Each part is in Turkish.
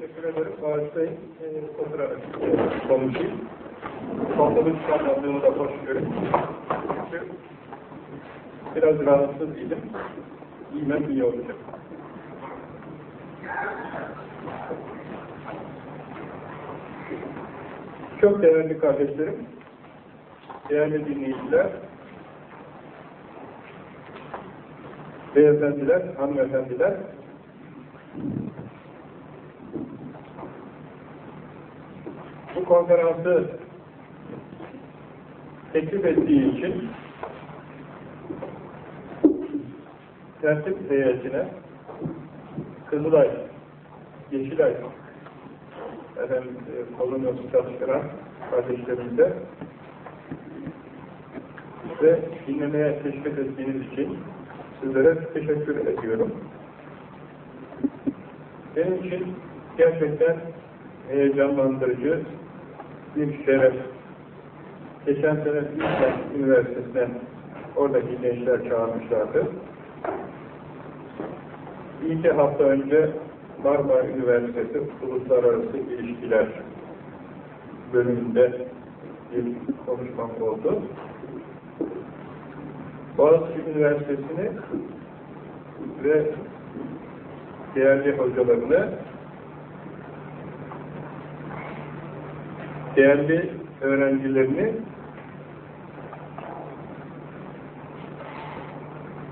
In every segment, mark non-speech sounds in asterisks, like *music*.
Teşekkür ederim. Bağışlayın. Ee, oturarak e, konuşayım. Sonunda çıkarmadığımı da hoş görün. Biraz rahatsız idim. İyimem iyi olacak. Çok değerli kardeşlerim, değerli dinleyiciler, beyefendiler, hanımefendiler, bu konferansı teklif ettiği için tertip heyetine Kızılay, Yeşilay efendim, e, kolonyası çalıştıran kardeşlerimize ve dinlemeye teşvik ettiğiniz için sizlere teşekkür ediyorum. Benim için gerçekten heyecanlandırıcı bir şeref. Geçen sene İslam Üniversitesi'nden oradaki gençler çağırmışlardı. İki hafta önce Marmara Üniversitesi Uluslararası İlişkiler bölümünde bir konuşmam oldu. Boğaziçi Üniversitesi'ni ve değerli hocalarını değerli öğrencilerini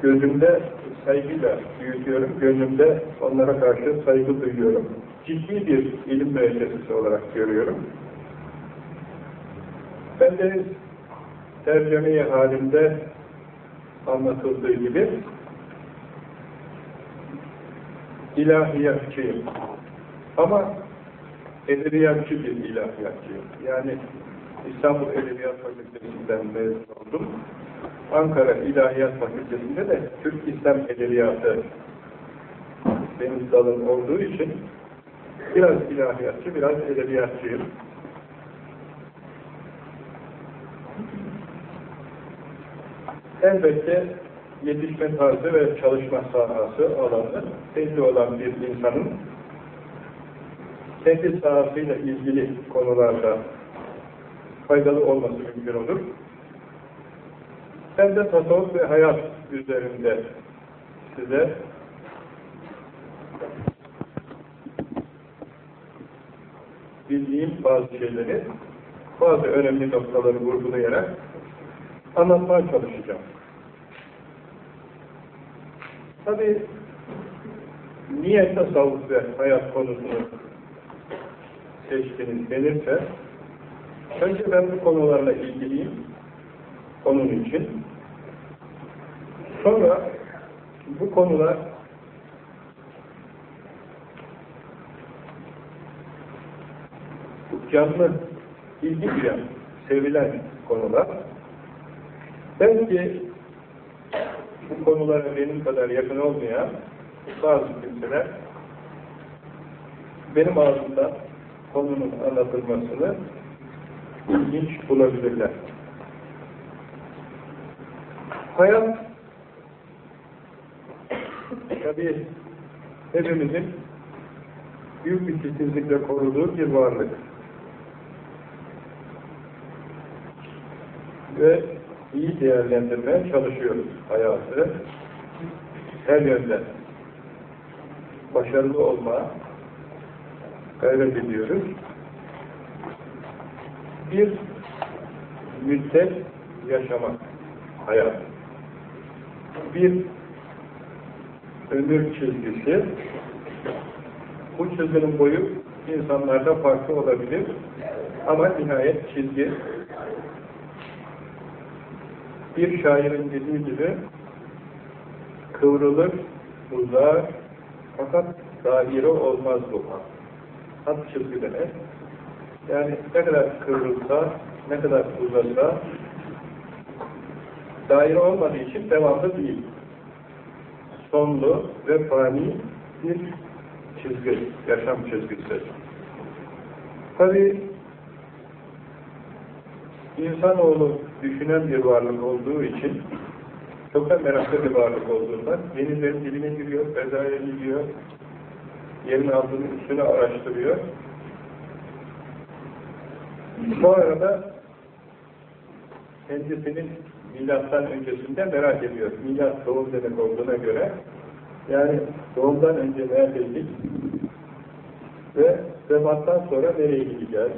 gözümde saygıyla büyütüyorum, gönlümde onlara karşı saygı duyuyorum. Ciddi bir ilim müessesesi olarak görüyorum. Ben de tercümeyi halinde anlatıldığı gibi ilahiyatçıyım. Ama edebiyatçı bir ilahiyatçıyım. Yani İstanbul Edebiyat Fakültesinden mezun oldum. Ankara İlahiyat Fakültesi'nde de Türk İslam Edebiyatı benim dalım olduğu için biraz ilahiyatçı, biraz edebiyatçıyım. Elbette yetişme tarzı ve çalışma sahası alanı belli olan bir insanın kendi sahasıyla ilgili konularda faydalı olması mümkün olur. Ben de tasavvuf ve hayat üzerinde size bildiğim bazı şeyleri, bazı önemli noktaları vurgulayarak anlatmaya çalışacağım. Tabi niye tasavvuf ve hayat konusunu seçtiniz denirse, önce ben bu konularla ilgiliyim, onun için. Sonra bu konular canlı, ilgi duyan, sevilen konular. Belki bu konulara benim kadar yakın olmayan bazı kimseler benim ağzımda konunun anlatılmasını ilginç bulabilirler. Hayat tabi hepimizin büyük bir titizlikle koruduğu bir varlık. Ve iyi değerlendirmeye çalışıyoruz hayatı. Her yönden başarılı olma gayret ediyoruz. Bir müddet yaşamak hayat. Bir ömür çizgisi bu çizginin boyu insanlarda farklı olabilir ama nihayet çizgi bir şairin dediği gibi kıvrılır, uzar fakat daire olmaz bu hat. Çizgi demek. Yani ne kadar kıvrılsa, ne kadar uzasa daire olmadığı için devamlı değil. Sonlu ve fani bir çizgi, yaşam çizgisi. Tabi insanoğlu düşünen bir varlık olduğu için Çok da meraklı bir varlık olduğundan yenilerin diline giriyor, bezaya gidiyor, yerin altını üstüne araştırıyor. Sonra da kendisinin milattan öncesinde merak ediyor. Milat doğum demek olduğuna göre yani doğumdan önce neredeydik ve vefattan sonra nereye gideceğiz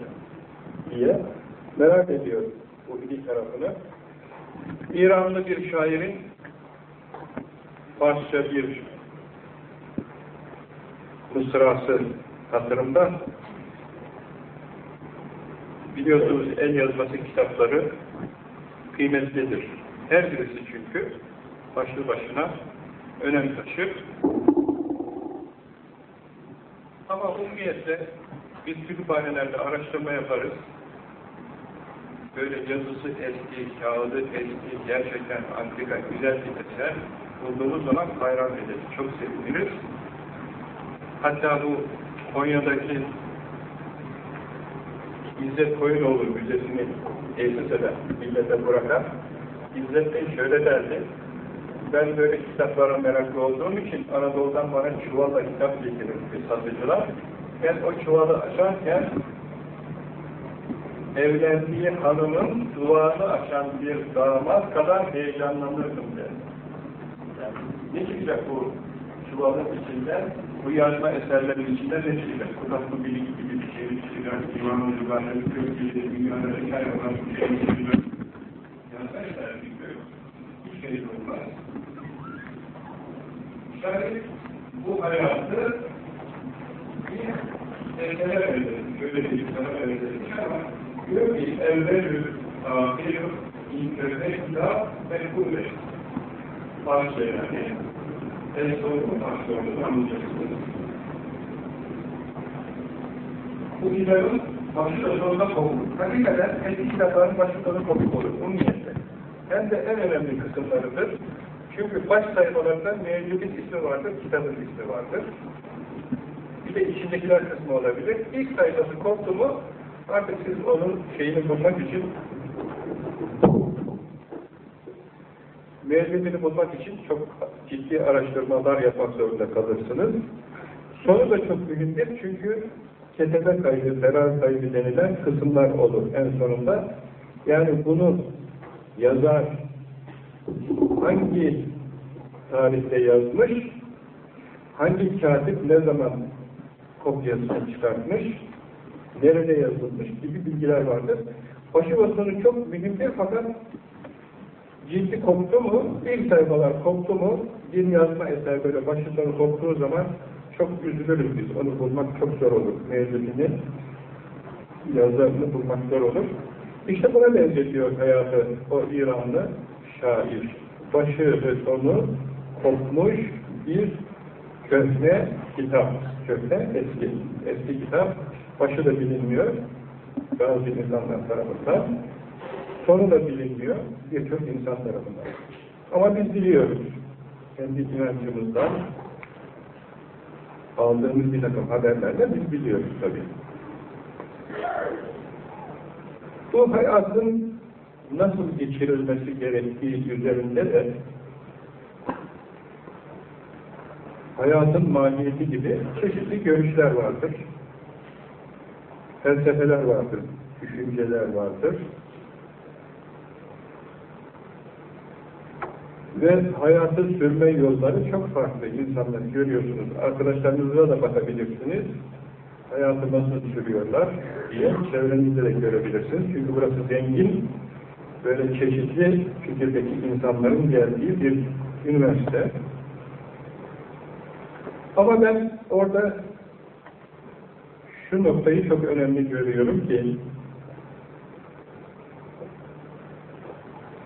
diye merak ediyor bu iki tarafını. İranlı bir şairin Farsça bir mısrası hatırımda biliyorsunuz el yazması kitapları kıymetlidir. Her birisi çünkü başlı başına önem taşır. Ama umumiyetle biz kütüphanelerde araştırma yaparız. Böyle yazısı eski, kağıdı eski, gerçekten antika, güzel bir eser bulduğumuz zaman hayran ederiz, çok seviniriz. Hatta bu Konya'daki İzzet Koyunoğlu Müzesi'ni tesis eden, millete bırakan İzzet Bey şöyle derdi, ben böyle kitaplara meraklı olduğum için Anadolu'dan bana çuvalla kitap getirirdi satıcılar. Ben o çuvalı açarken evlendiği hanımın duvarını açan bir damat kadar heyecanlanırdım der. Yani ne çıkacak bu çuvalın içinden, bu yazma eserlerin içinden ne çıkacak? Kutatlı bilik gibi bir şey çıkacak, divan ucularını, kökleri, dünyada hikaye olan bir şey çıkacak. Yazma eserleri gibi hiç şey olmaz. Şayet bu hayatı bir eserlere verelim, şöyle bir sana verelim diyor ki evvelü ahir internetla mekbulle. Farsça yani. En son olduğunu anlayacaksınız. Bu kitabın başı da sonunda kopuk. Hakikaten eski kitapların başı sonu kopuk olur. Bunun niyetle. Hem de en önemli kısımlarıdır. Çünkü baş sayfalarında mevcudun ismi vardır, kitabın ismi vardır. Bir de içindekiler kısmı olabilir. İlk sayfası koptu mu Artık siz onun şeyini bulmak için mevzudini bulmak için çok ciddi araştırmalar yapmak zorunda kalırsınız. Sonu da çok mühimdir çünkü ketebe kaydı, zarar kaydı denilen kısımlar olur en sonunda. Yani bunu yazar hangi tarihte yazmış, hangi katip ne zaman kopyasını çıkartmış, nerede yazılmış gibi bilgiler vardır. Başı sonu çok mühimdir fakat cildi koptu mu, ilk sayfalar koptu mu, bir yazma eser böyle başı sonu koptuğu zaman çok üzülürüz biz. Onu bulmak çok zor olur. Mevzudini, yazarını bulmak zor olur. İşte buna benzetiyor hayatı o İranlı şair. Başı ve sonu kopmuş bir köhne kitap. Köhne eski. Eski kitap başı da bilinmiyor. Bazı insanlar tarafından, sonu da bilinmiyor. Birçok insan tarafından. Ama biz biliyoruz, kendi inancımızdan aldığımız bir takım haberlerle biz biliyoruz tabii. Bu hayatın nasıl geçirilmesi gerektiği üzerinde de hayatın maliyeti gibi çeşitli görüşler vardır felsefeler vardır, düşünceler vardır. Ve hayatı sürme yolları çok farklı insanlar görüyorsunuz. Arkadaşlarınıza da bakabilirsiniz. Hayatı nasıl sürüyorlar diye çevrenizde de görebilirsiniz. Çünkü burası zengin, böyle çeşitli fikirdeki insanların geldiği bir üniversite. Ama ben orada şu noktayı çok önemli görüyorum ki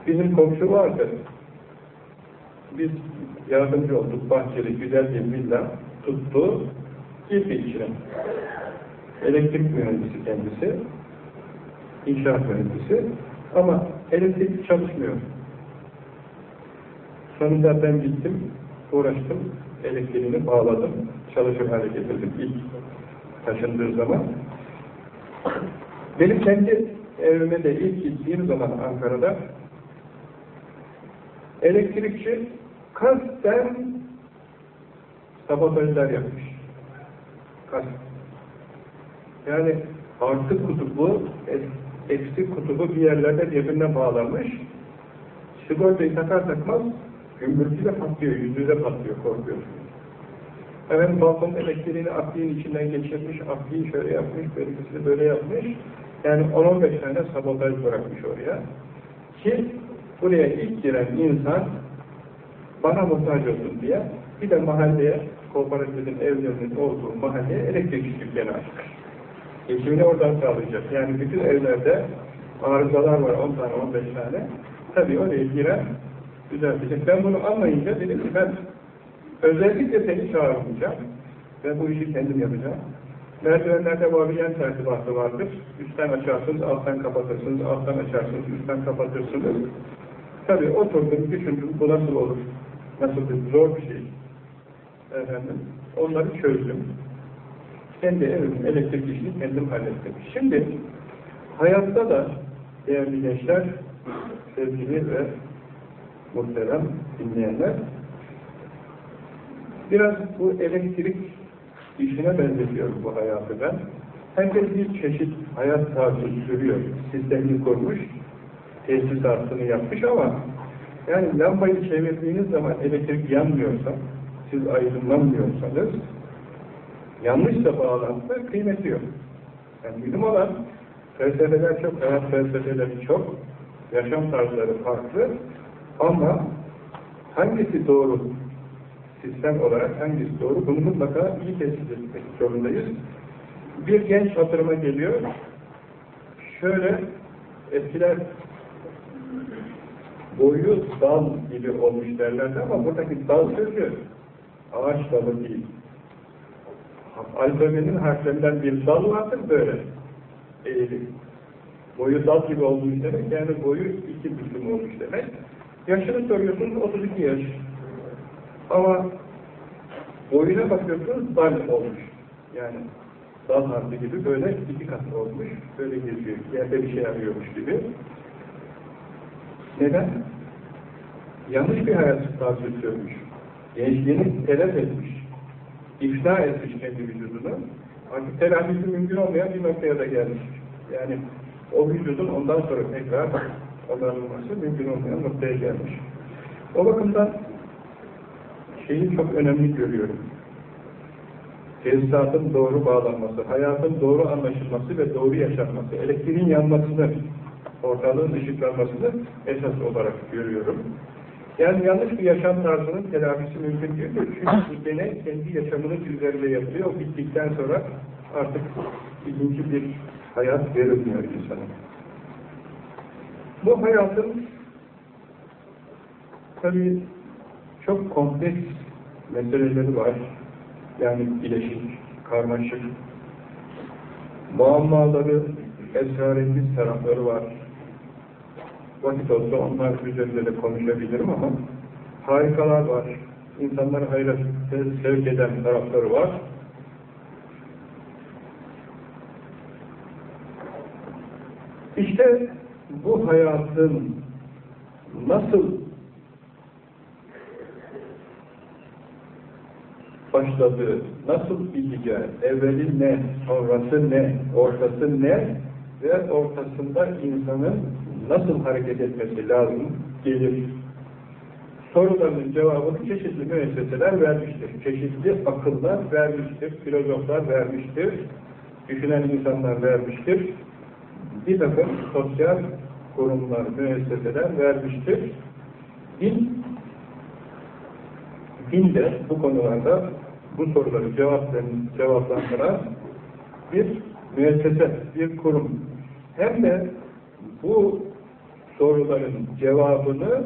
bizim komşu vardı. Biz yardımcı olduk. Bahçeli güzel bir villa tuttu. Girdi içine. Elektrik mühendisi kendisi. İnşaat mühendisi. Ama elektrik çalışmıyor. Sonunda ben gittim, uğraştım, elektriğini bağladım, çalışır hale getirdim ilk taşındığı zaman benim kendi evime de ilk gittiğim zaman Ankara'da Elektrikçi kasten sabotajlar yapmış. Kasten. Yani artı kutubu, eksi kutubu bir yerlerde birbirine bağlamış. Sigortayı takar takmaz gümbürtüyle patlıyor, yüzüyle patlıyor, korkuyorsunuz. Hemen balkonun elektriğini akliğin içinden geçirmiş, akliği şöyle yapmış, belirtisini böyle yapmış. Yani 10-15 tane sabotaj bırakmış oraya. Ki buraya ilk giren insan bana muhtaç olsun diye bir de mahalleye, kooperatifin evlerinin olduğu mahalleye elektrik dükkanı açmış. Geçimini oradan sağlayacak. Yani bütün evlerde arızalar var 10 tane, 15 tane. Tabii oraya giren düzeltecek. Ben bunu anlayınca dedim ki ben özellikle seni çağırmayacağım. Ben bu işi kendim yapacağım. Merdivenlerde vabiyen tertibatı vardır. Üstten açarsınız, alttan kapatırsınız, alttan açarsınız, üstten kapatırsınız. Tabii oturdum, düşündüm, bu nasıl olur? Nasıl bir zor bir şey. Efendim, onları çözdüm. Kendi evimin elektrik işini kendim hallettim. Şimdi, hayatta da değerli gençler, sevgili ve muhterem dinleyenler, biraz bu elektrik işine benzetiyorum bu hayatı ben. Herkes bir çeşit hayat tarzı sürüyor. Sistemini kurmuş, tesisatını yapmış ama yani lambayı çevirdiğiniz zaman elektrik yanmıyorsa, siz aydınlanmıyorsanız yanlışsa bağlantı kıymeti yok. Yani bilim olan felsefeler çok, hayat felsefeleri çok, yaşam tarzları farklı ama hangisi doğru sistem olarak hangisi doğru bunu mutlaka iyi tespit etmek zorundayız. Bir genç hatırıma geliyor. Şöyle eskiler boyu dal gibi olmuş derlerdi ama buradaki dal sözü ağaç dalı değil. Alfabenin harflerinden bir dal vardır böyle eğilir. Boyu dal gibi olmuş demek yani boyu iki büklüm olmuş demek. Yaşını soruyorsunuz 32 yaş. Ama boyuna bakıyorsunuz dal olmuş. Yani dal harfi gibi böyle iki kat olmuş. Böyle geziyor. Yerde bir şey arıyormuş gibi. Neden? Yanlış bir hayat tarzı sürmüş. Gençliğini telef etmiş. İfna etmiş kendi vücudunu. Artık telafisi mümkün olmayan bir noktaya da gelmiş. Yani o vücudun ondan sonra tekrar onarılması mümkün olmayan noktaya gelmiş. O bakımdan şeyi çok önemli görüyorum. Tesisatın doğru bağlanması, hayatın doğru anlaşılması ve doğru yaşanması, elektriğin yanmasını, ortalığın ışıklanmasını esas olarak görüyorum. Yani yanlış bir yaşam tarzının telafisi mümkün değil. Çünkü *coughs* gene kendi yaşamının üzerinde yapıyor. Bittikten sonra artık ikinci bir hayat verilmiyor insana. Bu hayatın tabii çok kompleks meseleleri var. Yani bileşik, karmaşık, muammaları, esrarengiz tarafları var. Vakit olsa onlar üzerinde de konuşabilirim ama harikalar var. İnsanları hayra sevk eden tarafları var. İşte bu hayatın nasıl başladığı, nasıl biteceği, evveli ne, sonrası ne, ortası ne ve ortasında insanın nasıl hareket etmesi lazım gelir. Sorularının cevabını çeşitli müesseseler vermiştir. Çeşitli akıllar vermiştir, filozoflar vermiştir, düşünen insanlar vermiştir. Bir takım sosyal kurumlar, müesseseler vermiştir. Din, din de bu konularda bu soruları cevaplandıran bir müessese, bir kurum. Hem de bu soruların cevabını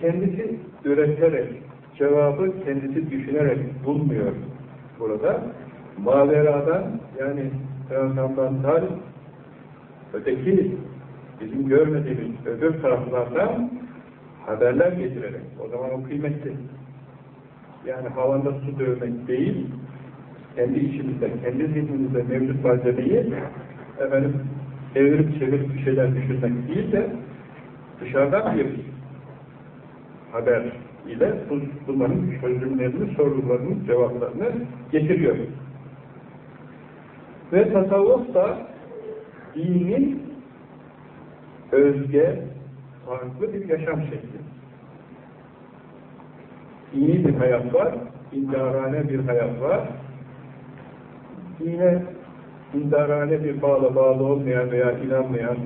kendisi üreterek, cevabı kendisi düşünerek bulmuyor burada. Maveradan yani transcendental öteki bizim görmediğimiz öbür taraflardan haberler getirerek, o zaman o kıymetli. Yani havanda su dövmek değil, kendi içimizde, kendi zihnimizde mevcut malzemeyi efendim, evirip çevirip bir şeyler düşünmek değil de dışarıdan bir haber ile bunların çözümlerini, sorularının cevaplarını getiriyor. Ve tasavvuf da dinin özge, farklı bir yaşam şekli. Dini bir hayat var, indarane bir hayat var. Dine indarane bir bağla bağlı olmayan veya inanmayan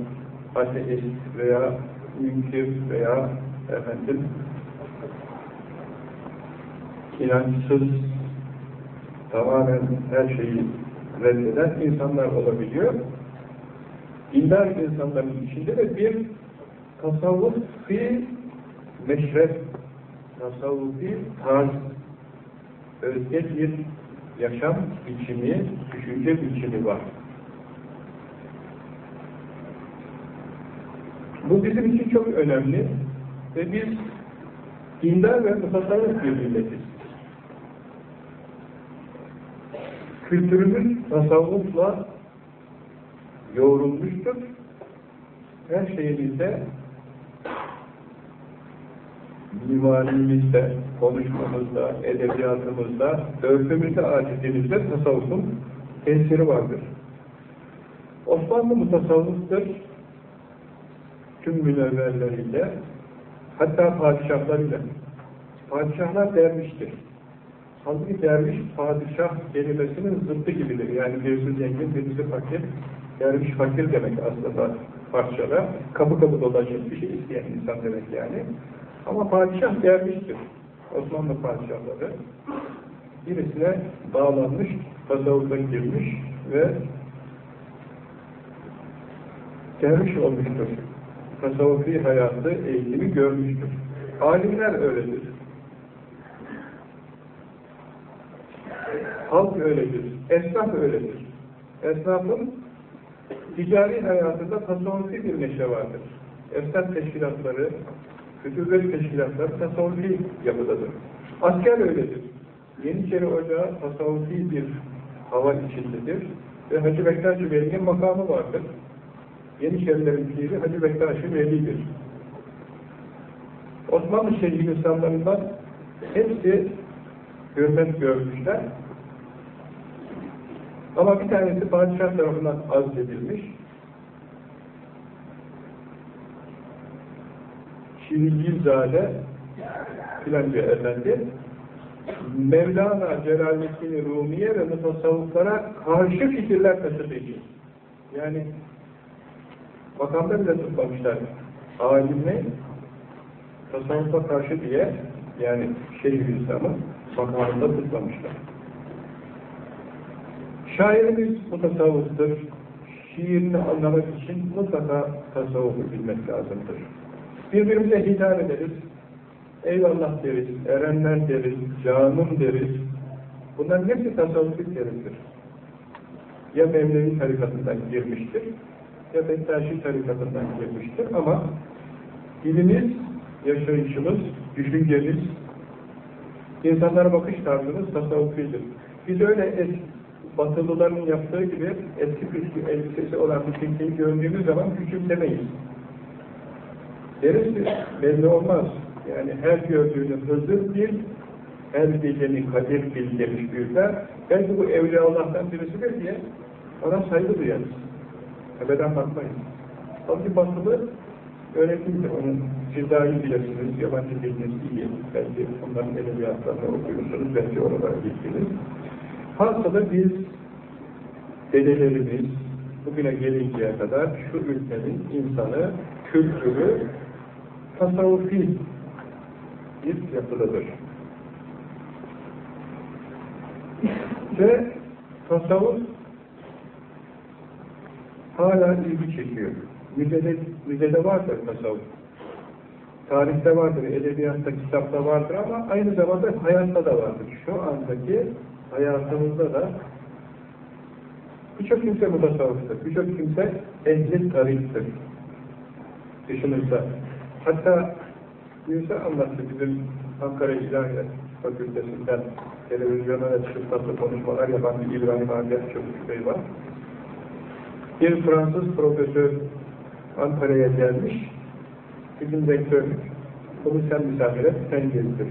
ateist veya münkir veya efendim inançsız tamamen her şeyi reddeden insanlar olabiliyor. Dindar insanların içinde de bir tasavvufi meşref, tasavvufi tarz, özge bir yaşam biçimi, düşünce biçimi var. Bu bizim için çok önemli ve biz dindar ve mutasarrıf bir milletiz. Kültürümüz tasavvufla yoğrulmuştur. Her şeyimizde mimarimizde, konuşmamızda, edebiyatımızda, örfümüzde, adetimizde tasavvufun tesiri vardır. Osmanlı mutasavvıftır. Tüm münevverleriyle, hatta padişahlarıyla. Padişahlar derviştir. Halbuki derviş, padişah kelimesinin zıttı gibidir. Yani birisi zengin, birisi fakir. Derviş fakir demek aslında parçada. Kapı kapı dolaşıp bir şey isteyen insan demek yani. Ama padişah derviştir. Osmanlı padişahları. Birisine bağlanmış, tasavvufa girmiş ve derviş olmuştur. Tasavvufi hayatı, eğitimi görmüştür. Alimler öyledir. Halk öyledir. Esnaf öyledir. Esnafın ticari hayatında tasavvufi bir neşe vardır. Esnaf teşkilatları, Fütüvvet teşkilatları tasavvufi yapıdadır. Asker öyledir. Yeniçeri Ocağı tasavvufi bir hava içindedir. Ve Hacı Bektaş-ı Veli'nin makamı vardır. Yeniçerilerin piri Hacı Bektaş-ı Veli'dir. Osmanlı şehir insanlarından hepsi hürmet görmüşler. Ama bir tanesi padişah tarafından azledilmiş. Şirinlizade filanca efendi Mevlana Celaleddin Rumiye ve mutasavvıflara karşı fikirler taşıdığı Yani makamda bile tutmamışlar. Alimle tasavvufa karşı diye yani Şeyh-i İslam'ı makamında tutmamışlar. Şairimiz mutasavvıftır. Şiirini anlamak için mutlaka tasavvufu bilmek lazımdır. Birbirimize hitap ederiz. Eyvallah deriz, erenler deriz, canım deriz. Bunların hepsi tasavvufi terimdir. Ya Mevlevi tarikatından girmiştir, ya Bektaşi tarikatından girmiştir ama dilimiz, yaşayışımız, düşüncemiz, insanlara bakış tarzımız tasavvufidir. Biz öyle es, Batılıların yaptığı gibi eski püskü elbisesi olan bir kimseyi gördüğümüz zaman küçümsemeyiz. Deriz ki belli olmaz. Yani her gördüğünü hızır bil, her bileni kadir bil demiş büyükler. Belki bu evliya Allah'tan birisidir diye ona saygı duyarız. Tepeden bakmayız. Halbuki batılı öyle değildir. Onun cizayı bilirsiniz, yabancı diliniz iyi. Belki onların edebiyatlarını okuyorsunuz, belki oralara gittiniz. Hasılı biz dedelerimiz bugüne gelinceye kadar şu ülkenin insanı, kültürü tasavvufi bir yapıdadır. Ve tasavvuf hala ilgi çekiyor. Müzede, müzede vardır tasavvuf. Tarihte vardır, edebiyatta, kitapta vardır ama aynı zamanda hayatta da vardır. Şu andaki hayatımızda da birçok kimse mutasavvıftır. Birçok kimse ehli tarihtir. Dışımızda. Hatta birisi anlattı bizim Ankara İlahiyat Fakültesinden televizyona ve çıkıp konuşmalar yapan bir İbrahim Abi Çocuk Bey var. Bir Fransız profesör Ankara'ya gelmiş, bizim rektörlük. bunu sen misafir et, sen gezdir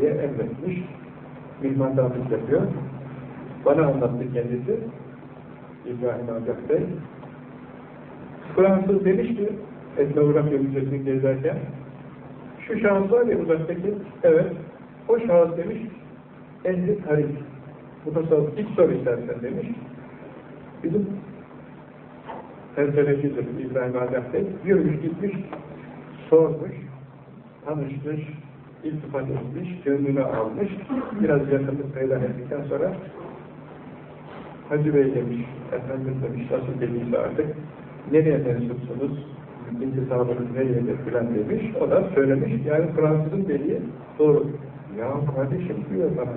diye emretmiş. Mihmandarlık yapıyor. Bana anlattı kendisi. İbrahim Agah Bey. Fransız demiş ki, etnografya müzesini gezerken, şu şahıs var ya uzaktaki, evet, o şahıs demiş, ehli tarih. Bu tasavvuf ilk sor istersen demiş. Bizim felsefecidir İbrahim Adem Bey. Yürümüş gitmiş, sormuş, tanışmış, iltifat etmiş, gönlünü almış. Biraz yakınlık peydah ettikten sonra Hacı Bey demiş, efendim demiş, nasıl dediyse artık, nereye mensupsunuz, intisabınız nereyedir filan demiş. O da söylemiş, yani Fransız'ın dediği doğru. Ya kardeşim diyor bana,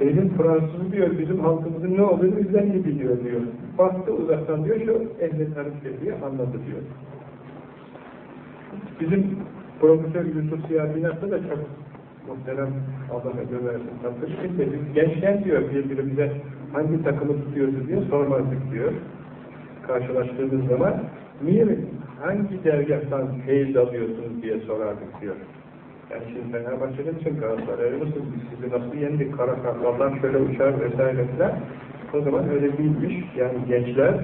Elin Fransız diyor, bizim halkımızın ne olduğunu bizden iyi biliyor diyor. Baktı uzaktan diyor, şu ehli tarif diyor, anladı diyor. Bizim Profesör Yusuf Siyah da çok muhterem Allah ömür versin tatlı. Şimdi biz gençken diyor birbirimize hangi takımı tutuyoruz diye sormazdık diyor. Karşılaştığımız zaman niye hangi dergahtan feyiz alıyorsunuz diye sorardık diyor. Yani şimdi Fenerbahçe'nin için Galatasaray'ı mısınız? Biz sizi nasıl yendik? Kara kartallar şöyle uçar vesaire filan. O zaman öyle değilmiş. Yani gençler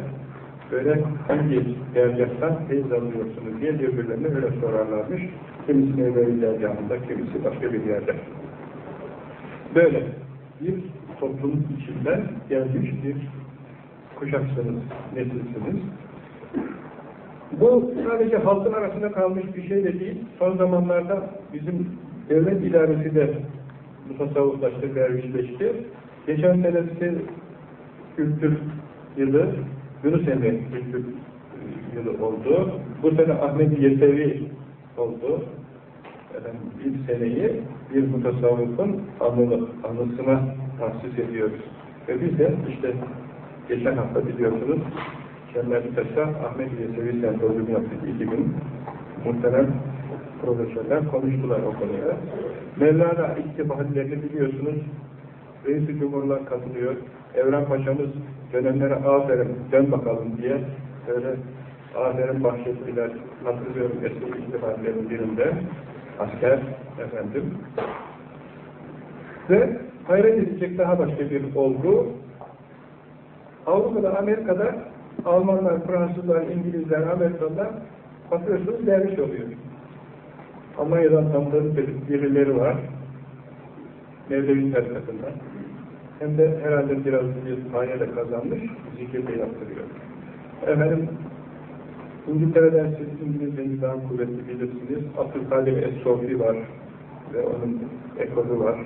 böyle hangi dergahtan feyiz alıyorsunuz diye birbirlerine öyle sorarlarmış. Kimisi Mevlevi dergahında, kimisi başka bir yerde. Böyle bir toplumun içinden gelmiş bir kuşaksınız, nesilsiniz. Bu sadece halkın arasında kalmış bir şey de değil. Son zamanlarda bizim devlet idaresi de bu tasavvuflaştı, dervişleşti. Geçen senesi kültür yılı, Yunus Emre kültür yılı oldu. Bu sene Ahmet Yesevi oldu. Efendim, bir seneyi bir mutasavvıfın anı, anısına tahsis ediyoruz. Ve biz de işte geçen hafta biliyorsunuz Kemal Taş'a Ahmet Yesevi Sentozyum yaptık iki gün. Muhterem profesörler konuştular o konuya. Mevlana ittiballerini biliyorsunuz. Reis-i Cumhurlar katılıyor. Evren Paşa'mız dönemlere aferin, dön bakalım diye böyle aferin bahşettiler. Hatırlıyorum eski ittiballerin birinde. Asker efendim. Ve hayret edecek daha başka bir olgu. Avrupa'da, Amerika'da Almanlar, Fransızlar, İngilizler, Amerikalılar bakıyorsunuz derviş oluyor. Almanya'dan tanıdığım birileri var. Mevlevi tarikatından. Hem de herhalde biraz bir paya kazanmış, zikir de yaptırıyor. Efendim, İngiltere'den siz İngilizceyi daha kuvvetli bilirsiniz. Abdülkadir Es-Sofi var ve onun ekolü var.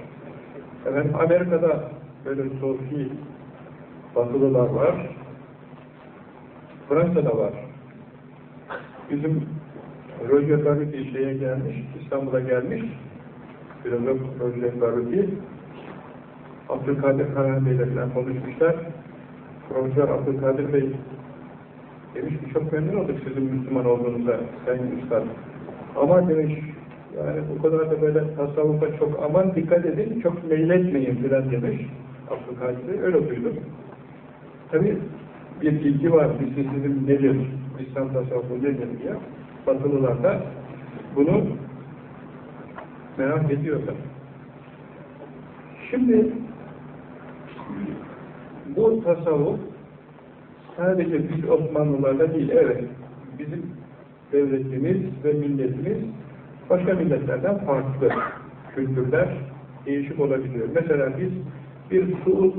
Efendim, Amerika'da böyle Sofi batılılar var. Fransa'da var. Bizim Roger Garuti şeye gelmiş, İstanbul'a gelmiş. Filozof Roger Garuti. Abdülkadir Karahan Bey'le falan konuşmuşlar. Profesör Abdülkadir Bey demiş ki çok memnun olduk sizin Müslüman olduğunuza Sayın Üstad. Ama demiş yani bu kadar da böyle tasavvufa çok aman dikkat edin, çok meyletmeyin filan demiş. Abdülkadir Bey öyle duydum. Tabi bir bilgi var, bizim nedir, İslam tasavvufu nedir diye. Batılılar da bunu merak ediyorlar. Şimdi bu tasavvuf sadece biz Osmanlılarla değil, evet bizim devletimiz ve milletimiz başka milletlerden farklı kültürler değişik olabiliyor. Mesela biz bir Suud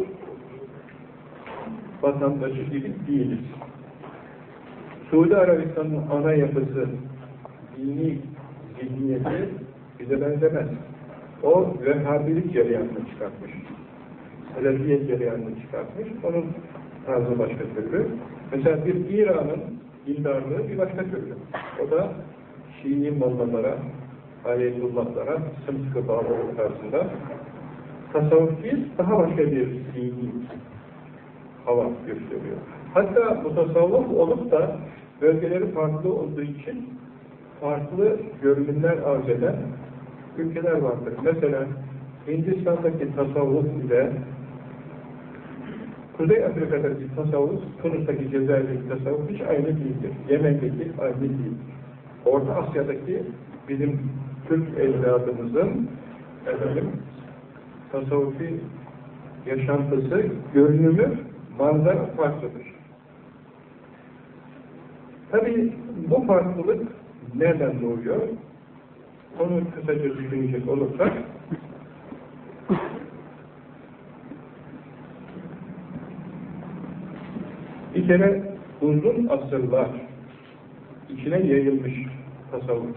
vatandaşı gibi değiliz. Suudi Arabistan'ın ana yapısı, dini zihniyeti bize benzemez. O Vehhabilik cereyanını çıkartmış. Selefiyet cereyanını çıkartmış. Onun tarzı başka türlü. Mesela bir İran'ın dindarlığı bir başka türlü. O da Şii mollalara, ayetullahlara sımsıkı bağlılık tarzında. Tasavvuf değil, daha başka bir dini hava gösteriyor. Hatta bu tasavvuf olup da bölgeleri farklı olduğu için farklı görünümler arz eden ülkeler vardır. Mesela Hindistan'daki tasavvuf ile Kuzey Afrika'daki tasavvuf, Tunus'taki Cezayir'deki tasavvuf hiç aynı değildir. Yemen'deki aynı değil. Orta Asya'daki bizim Türk evladımızın efendim, tasavvufi yaşantısı, görünümü, manzara farklıdır. Tabi bu farklılık nereden doğuyor? Onu kısaca düşünecek olursak, bir kere uzun asırlar içine yayılmış tasavvuf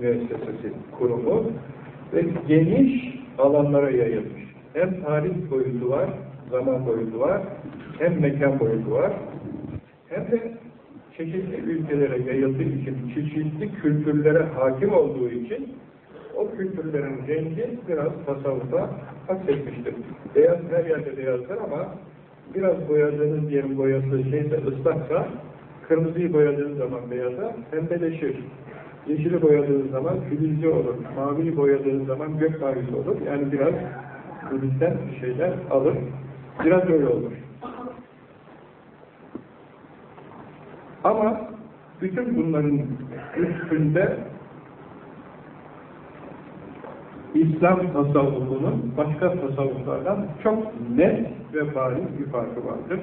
müessesesi, kurumu ve geniş alanlara yayılmış. Hem tarih boyutu var, zaman boyutu var, hem mekan boyutu var, hem de çeşitli ülkelere yayıldığı için, çeşitli kültürlere hakim olduğu için o kültürlerin rengi biraz tasavvufa aksetmiştir. Beyaz her yerde beyazdır ama biraz boyadığınız yerin boyası şeyse ıslaksa kırmızıyı boyadığınız zaman beyaza pembeleşir. Yeşili boyadığınız zaman filizli olur. Maviyi boyadığınız zaman gök mavisi olur. Yani biraz filizden şeyler alır. Biraz öyle olur. Ama bütün bunların üstünde İslam tasavvufunun başka tasavvuflardan çok net ve bariz bir farkı vardır.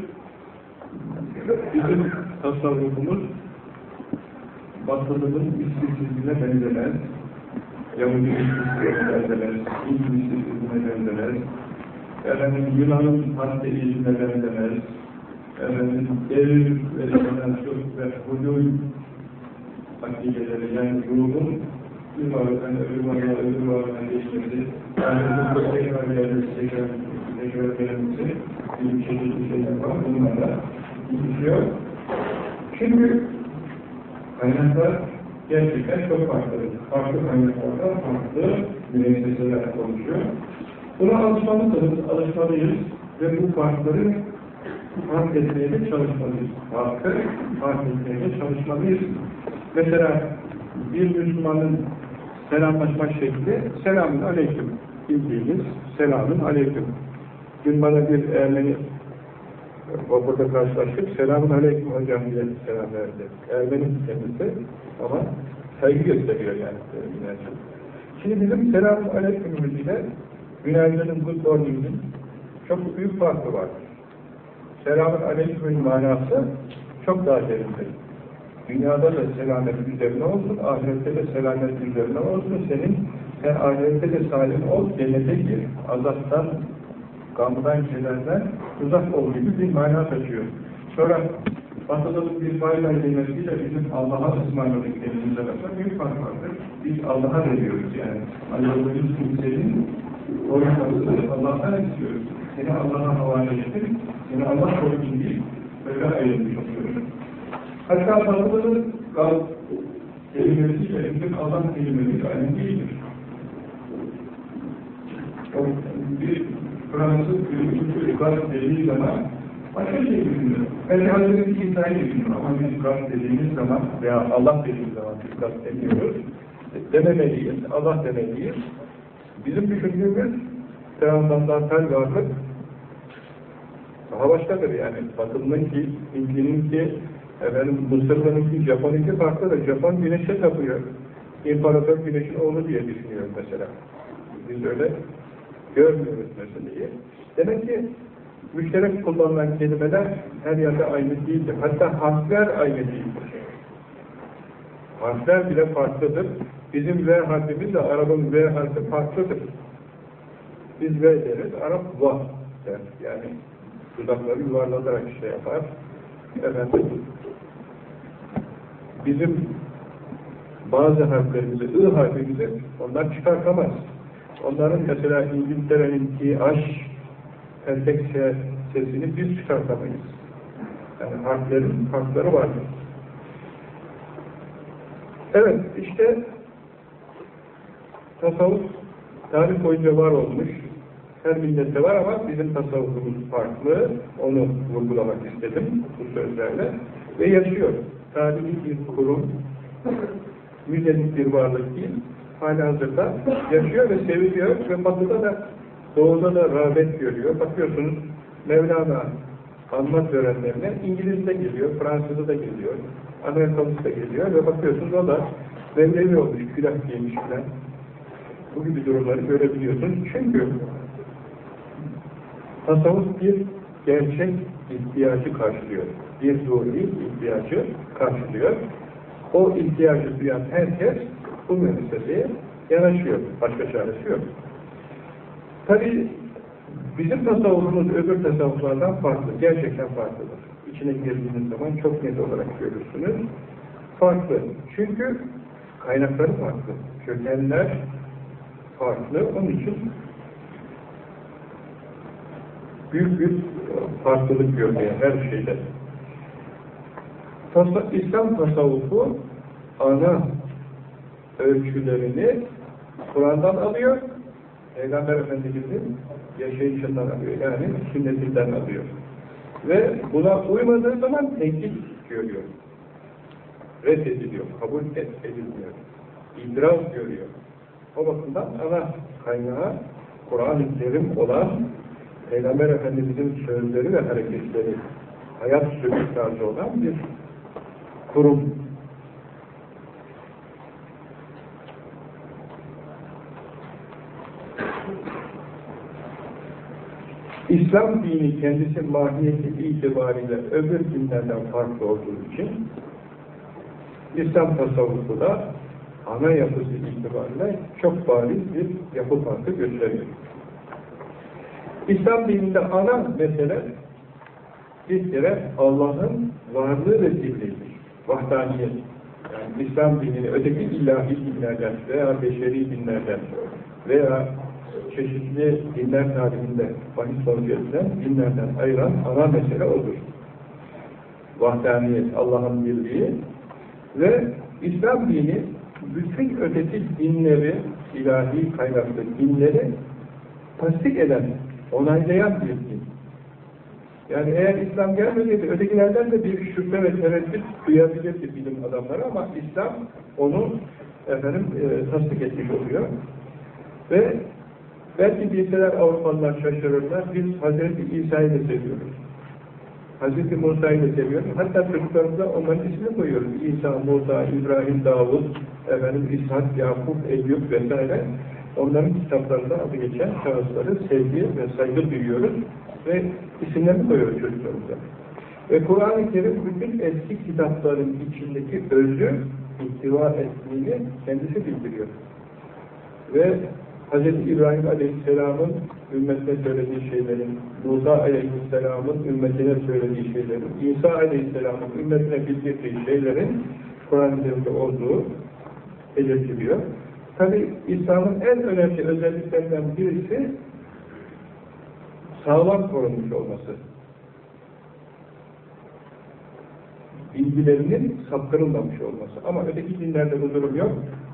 Bizim tasavvufumuz Batılının istisizliğine benzemez, Yahudi istisizliğine benzemez, İngiliz istisizliğine benzemez, efendim, Yunan'ın panteizmine benzemez, efendim, devir ve sanatçılık ve hulul akideleri, yani ruhun bir varlıktan öbür varlığa, öbür varlıktan geçmesi, yani bu tekrar verilmesi, tekrar, tekrar verilmesi, bir çeşitli şeyler var, bunlarla ilişiyor. Çünkü kaynaklar gerçekten çok farklı. Farklı kaynaklarda farklı müesseseler oluşuyor. Buna alışmalıyız, alışmalıyız ve bu farkları fark etmeye de çalışmalıyız. Farkı fark etmeye de çalışmalıyız. Mesela bir Müslümanın selamlaşma şekli selamun aleyküm bildiğimiz selamun aleyküm. Dün bana bir Ermeni vapurda karşılaştık. Selamun aleyküm hocam diye selam verdi. Ermeni kendisi ama saygı gösteriyor yani. Şimdi bizim selamun aleykümümüzle günaydının good morning'in çok büyük farkı var. Selamun aleykümün manası çok daha derindir. Dünyada da selamet üzerine olsun, ahirette de selamet üzerine olsun. Senin sen ahirette de salim ol, cennete gir. Azaptan, gamdan, kederden uzak ol gibi bir mana taşıyor. Sonra Batı'da bir fayda kelimesiyle bizim Allah'a ısmarladık kendimize arasında büyük fark vardır. Biz Allah'a veriyoruz yani. Allah'ın kimsenin korunmasını Allah'tan istiyoruz. Seni Allah'a havale ettim, seni Allah korusun değil, böyle ayrılmış oluyoruz. Hatta Batı'nın gal kelimesiyle bizim Allah kelimesi aynı değildir. O bir Fransız bir gal dediği zaman başka şey düşünüyor. Belki Hazreti İsa'yı düşünüyor ama biz gal dediğimiz zaman veya Allah dediğimiz zaman biz gal demiyoruz. Dememeliyiz, Allah demeliyiz. Bizim düşündüğümüz transdandantal varlık daha başkadır yani. Batılınınki, Hintlininki, efendim Mısırlı'nınki, Japon'unki farklıdır. Japon güneşe tapıyor. İmparator güneşin oğlu diye düşünüyor mesela. Biz öyle görmüyoruz meseleyi. Demek ki müşterek kullanılan kelimeler her yerde aynı değildir. Hatta harfler aynı değildir. Harfler bile farklıdır. Bizim V harfimizle Arap'ın V harfi farklıdır. Biz V deriz, Arap Va der. Yani dudakları yuvarlanarak şey yapar. Efendim, bizim bazı harflerimizi, I harfimizi onlar çıkartamaz. Onların mesela İngiltere'ninki aş, enfekse sesini biz çıkartamayız. Yani harflerin farkları vardır. Evet, işte tasavvuf tarih boyunca var olmuş. Her millette var ama bizim tasavvufumuz farklı. Onu vurgulamak istedim bu sözlerle. Ve yaşıyor. Tarihi bir kurum, müzelik bir varlık değil. Hala hazırda yaşıyor ve seviliyor ve batıda da doğuda da rağbet görüyor. Bakıyorsunuz Mevlana anma törenlerine İngiliz geliyor, Fransızı da geliyor, Amerikalısı da geliyor ve bakıyorsunuz o da belli olmuş, külah giymiş filan. Bu gibi durumları görebiliyorsunuz. Çünkü tasavvuf bir gerçek ihtiyacı karşılıyor. Bir ruhi ihtiyacı karşılıyor. O ihtiyacı duyan herkes bu müesseseye yanaşıyor. Başka çaresi yok. Tabi bizim tasavvufumuz öbür tasavvuflardan farklı. Gerçekten farklıdır. İçine girdiğiniz zaman çok net olarak görürsünüz. Farklı. Çünkü kaynakları farklı. Kökenler farklı. Onun için büyük bir farklılık görmeye her şeyde. İslam tasavvufu ana ölçülerini Kur'an'dan alıyor, Peygamber Efendimiz'in yaşayışından alıyor, yani sünnetinden alıyor. Ve buna uymadığı zaman tenkit görüyor. Reddediliyor, kabul edilmiyor. İtiraz görüyor. O bakımdan ana kaynağı Kur'an-ı Kerim olan Peygamber Efendimiz'in sözleri ve hareketleri hayat sürüş tarzı olan bir kurum. İslam dini kendisi mahiyeti itibariyle öbür dinlerden farklı olduğu için İslam tasavvufu da ana yapısı itibariyle çok bariz bir yapı farkı gösteriyor. İslam dininde ana mesele bir kere Allah'ın varlığı ve birliğidir. Vahdaniyet. Yani İslam dinini öteki ilahi dinlerden veya beşeri dinlerden veya çeşitli dinler tarihinde bahis edilen dinlerden ayıran ana mesele odur. Vahdaniyet, Allah'ın birliği ve İslam dini bütün öteki dinleri, ilahi kaynaklı dinleri tasdik eden, onaylayan bir din. Yani eğer İslam gelmeseydi ötekilerden de bir şüphe ve tereddüt duyabilirdi bilim adamları ama İslam onu efendim e, tasdik etmiş oluyor. Ve belki bilseler Avrupalılar şaşırırlar, biz Hazreti İsa'yı da seviyoruz. Hazreti Musa'yı da seviyoruz. Hatta çocuklarımıza onların ismini koyuyoruz. İsa, Musa, İbrahim, Davud, efendim, İshak, Yakup, Eyyub vesaire. Onların kitaplarında adı geçen şahısları sevgi ve saygı duyuyoruz ve isimlerini koyuyoruz çocuklarımıza. Ve Kur'an-ı Kerim bütün eski kitapların içindeki özü ihtiva ettiğini kendisi bildiriyor. Ve Hz. İbrahim Aleyhisselam'ın ümmetine söylediği şeylerin, Musa Aleyhisselam'ın ümmetine söylediği şeylerin, İsa Aleyhisselam'ın ümmetine bildirdiği şeylerin Kur'an-ı Kerim'de olduğu belirtiliyor. Tabi İslam'ın en önemli özelliklerinden birisi sağlam korunmuş olması. bilgilerinin saptırılmamış olması. Ama öteki dinlerde bu durum yok.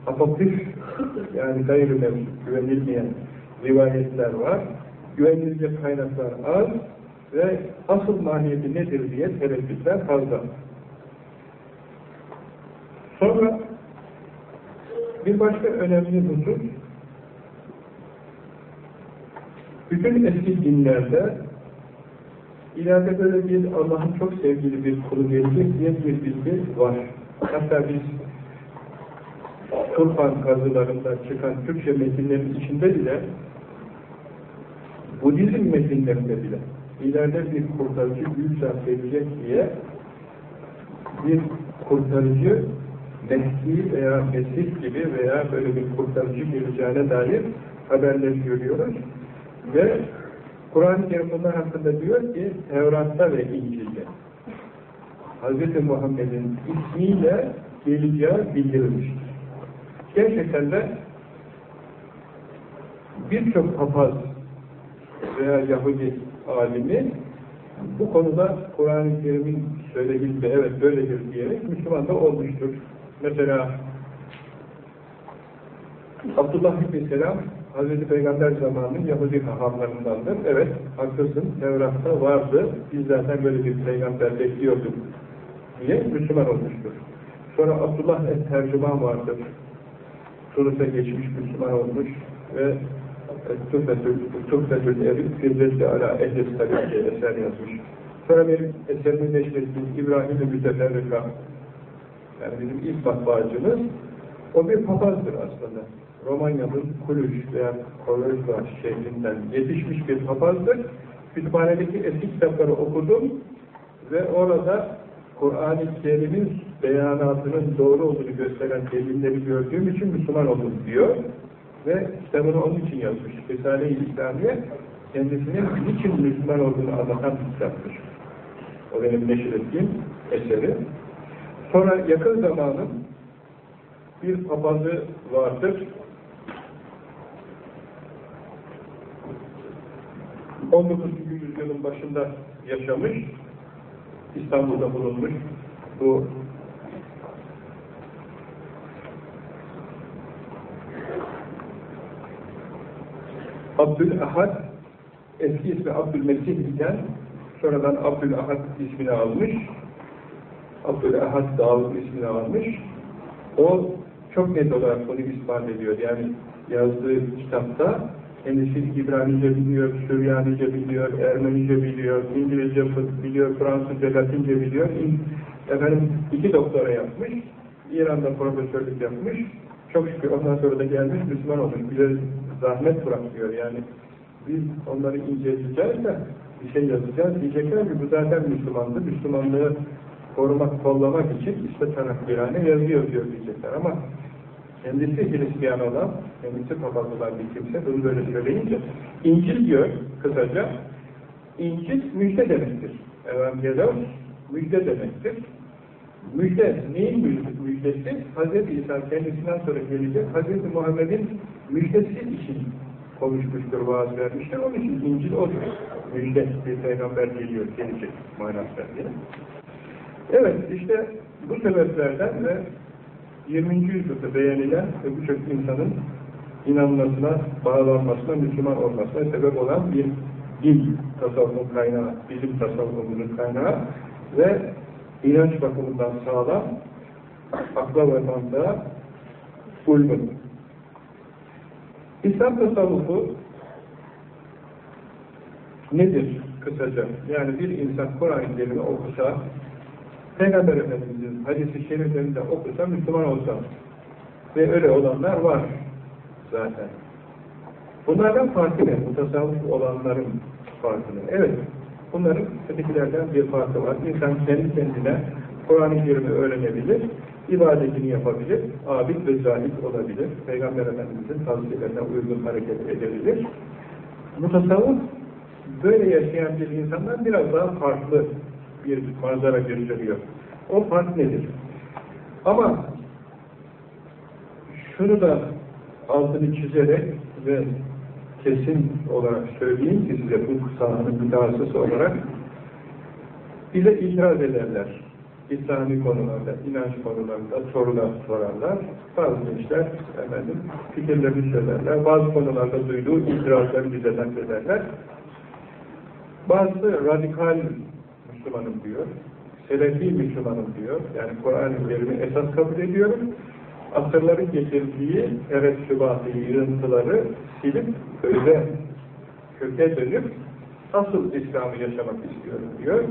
Apokrif, yani gayrimevcut, güvenilmeyen rivayetler var. Güvenilecek kaynaklar az ve asıl mahiyeti nedir diye tereddütler fazla. Sonra bir başka önemli husus, bütün eski dinlerde ileride böyle bir Allah'ın çok sevgili bir kulu gelecek diye bir bilgi var. Hatta biz Turfan kazılarında çıkan Türkçe metinlerin içinde bile Budizm metinlerinde bile ileride bir kurtarıcı büyük zat diye bir kurtarıcı Mehdi veya Mesih gibi veya böyle bir kurtarıcı geleceğine dair haberler görüyoruz. Ve Kur'an-ı Kerim bunlar hakkında diyor ki Tevrat'ta ve İncil'de Hz. Muhammed'in ismiyle geleceği bildirilmiştir. Gerçekten de birçok papaz veya Yahudi alimi bu konuda Kur'an-ı Kerim'in söylediği evet böyledir diyerek Müslüman da olmuştur. Mesela Abdullah İbni Selam Hz. Peygamber zamanının Yahudi hahamlarındandır. Evet, haklısın, Tevrat'ta vardı. Biz zaten böyle bir peygamber bekliyorduk diye Müslüman olmuştur. Sonra Abdullah el-Tercüman vardır. Tunus'a geçmiş Müslüman olmuş ve Tuhfetül Erif Firdevsi Ala Ehli diye eser yazmış. Sonra benim eserimi neşrettiğim İbrahim-i Müteferrika, yani bizim ilk matbaacımız, o bir papazdır aslında. Romanya'nın Kuluş veya Kolojva şehrinden yetişmiş bir papazdır. Kütüphanedeki eski kitapları okudum ve orada Kur'an-ı Kerim'in beyanatının doğru olduğunu gösteren delilleri gördüğüm için Müslüman oldum diyor. Ve kitabını onun için yazmış. Risale-i İslamiye kendisinin niçin Müslüman olduğunu anlatan kitaptır. O benim neşir ettiğim eseri. Sonra yakın zamanın bir papazı vardır. 19. yüzyılın başında yaşamış, İstanbul'da bulunmuş. Bu Abdülahad eski ismi Abdülmesih iken sonradan Abdülahad ismini almış. Abdülahad Davud ismini almış. O çok net olarak bunu ispat ediyor. Yani yazdığı kitapta kendisi İbranice biliyor, Süryanice biliyor, Ermenice biliyor, İngilizce biliyor, Fransızca, Latince biliyor. Efendim iki doktora yapmış. İran'da profesörlük yapmış. Çok şükür ondan sonra da gelmiş Müslüman olmuş. Bize zahmet bırakmıyor yani. Biz onları inceleyeceğiz de bir şey yazacağız. Diyecekler ki bu zaten Müslümandı. Müslümanlığı korumak, kollamak için işte tarafgirane yazı yazıyor diyecekler ama kendisi Hristiyan olan, kendisi papaz olan bir kimse bunu böyle söyleyince İncil diyor kısaca İncil müjde demektir. Evangelios müjde demektir. Müjde, neyin müjdesi? Hz. İsa kendisinden sonra gelecek, Hz. Muhammed'in müjdesi için konuşmuştur, vaaz vermiştir. Onun için İncil odur. Müjde, bir peygamber geliyor, gelecek manasında diye. Evet, işte bu sebeplerden ve 20. yüzyılda beğenilen ve birçok insanın inanmasına, bağlanmasına, Müslüman olmasına sebep olan bir din tasavvufun kaynağı, bizim tasavvufumuzun kaynağı ve inanç bakımından sağlam, akla ve mantığa uygun. İslam tasavvufu nedir kısaca? Yani bir insan Kur'an-ı okusa, Peygamber Efendimiz'in hadisi şeriflerinde okusa, Müslüman olsa ve öyle olanlar var zaten. Bunlardan farkı ne? Bu tasavvuf olanların farkı ne? Evet, bunların ötekilerden bir farkı var. İnsan kendi kendine Kur'an-ı Kerim'i öğrenebilir, ibadetini yapabilir, abid ve zahid olabilir, Peygamber Efendimiz'in tavsiyelerine uygun hareket edebilir. Bu tasavvuf, böyle yaşayan bir insandan biraz daha farklı bir manzara gösteriyor. O fark nedir? Ama şunu da altını çizerek ve kesin olarak söyleyeyim ki size bu sahanın müdahasısı olarak bize itiraz ederler. İslami konularda, inanç konularında sorular sorarlar. Bazı gençler efendim, fikirlerini söylerler. Bazı konularda duyduğu itirazları bize naklederler. Bazı radikal Müslümanım diyor. Selefi Müslümanım diyor. Yani Kur'an-ı Kerim'i esas kabul ediyorum. Asırların getirdiği evet şubatı, yığıntıları silip öyle köke dönüp asıl İslam'ı yaşamak istiyorum diyor.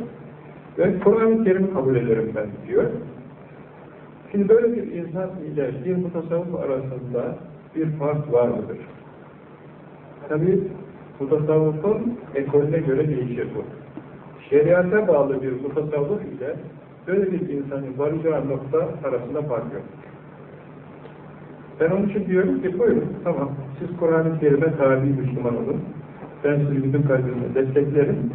Ve Kur'an-ı Kerim'i kabul ederim ben diyor. Şimdi böyle bir insan ile bir mutasavvuf arasında bir fark var mıdır? Tabi mutasavvufun ekolüne göre değişir bu. Şeriata bağlı bir mutasavvuf ile böyle bir insanın varacağı nokta arasında fark yok. Ben onun için diyorum ki buyurun tamam siz Kur'an-ı Kerim'e tabi Müslüman olun. Ben sizi bütün kalbimle desteklerim.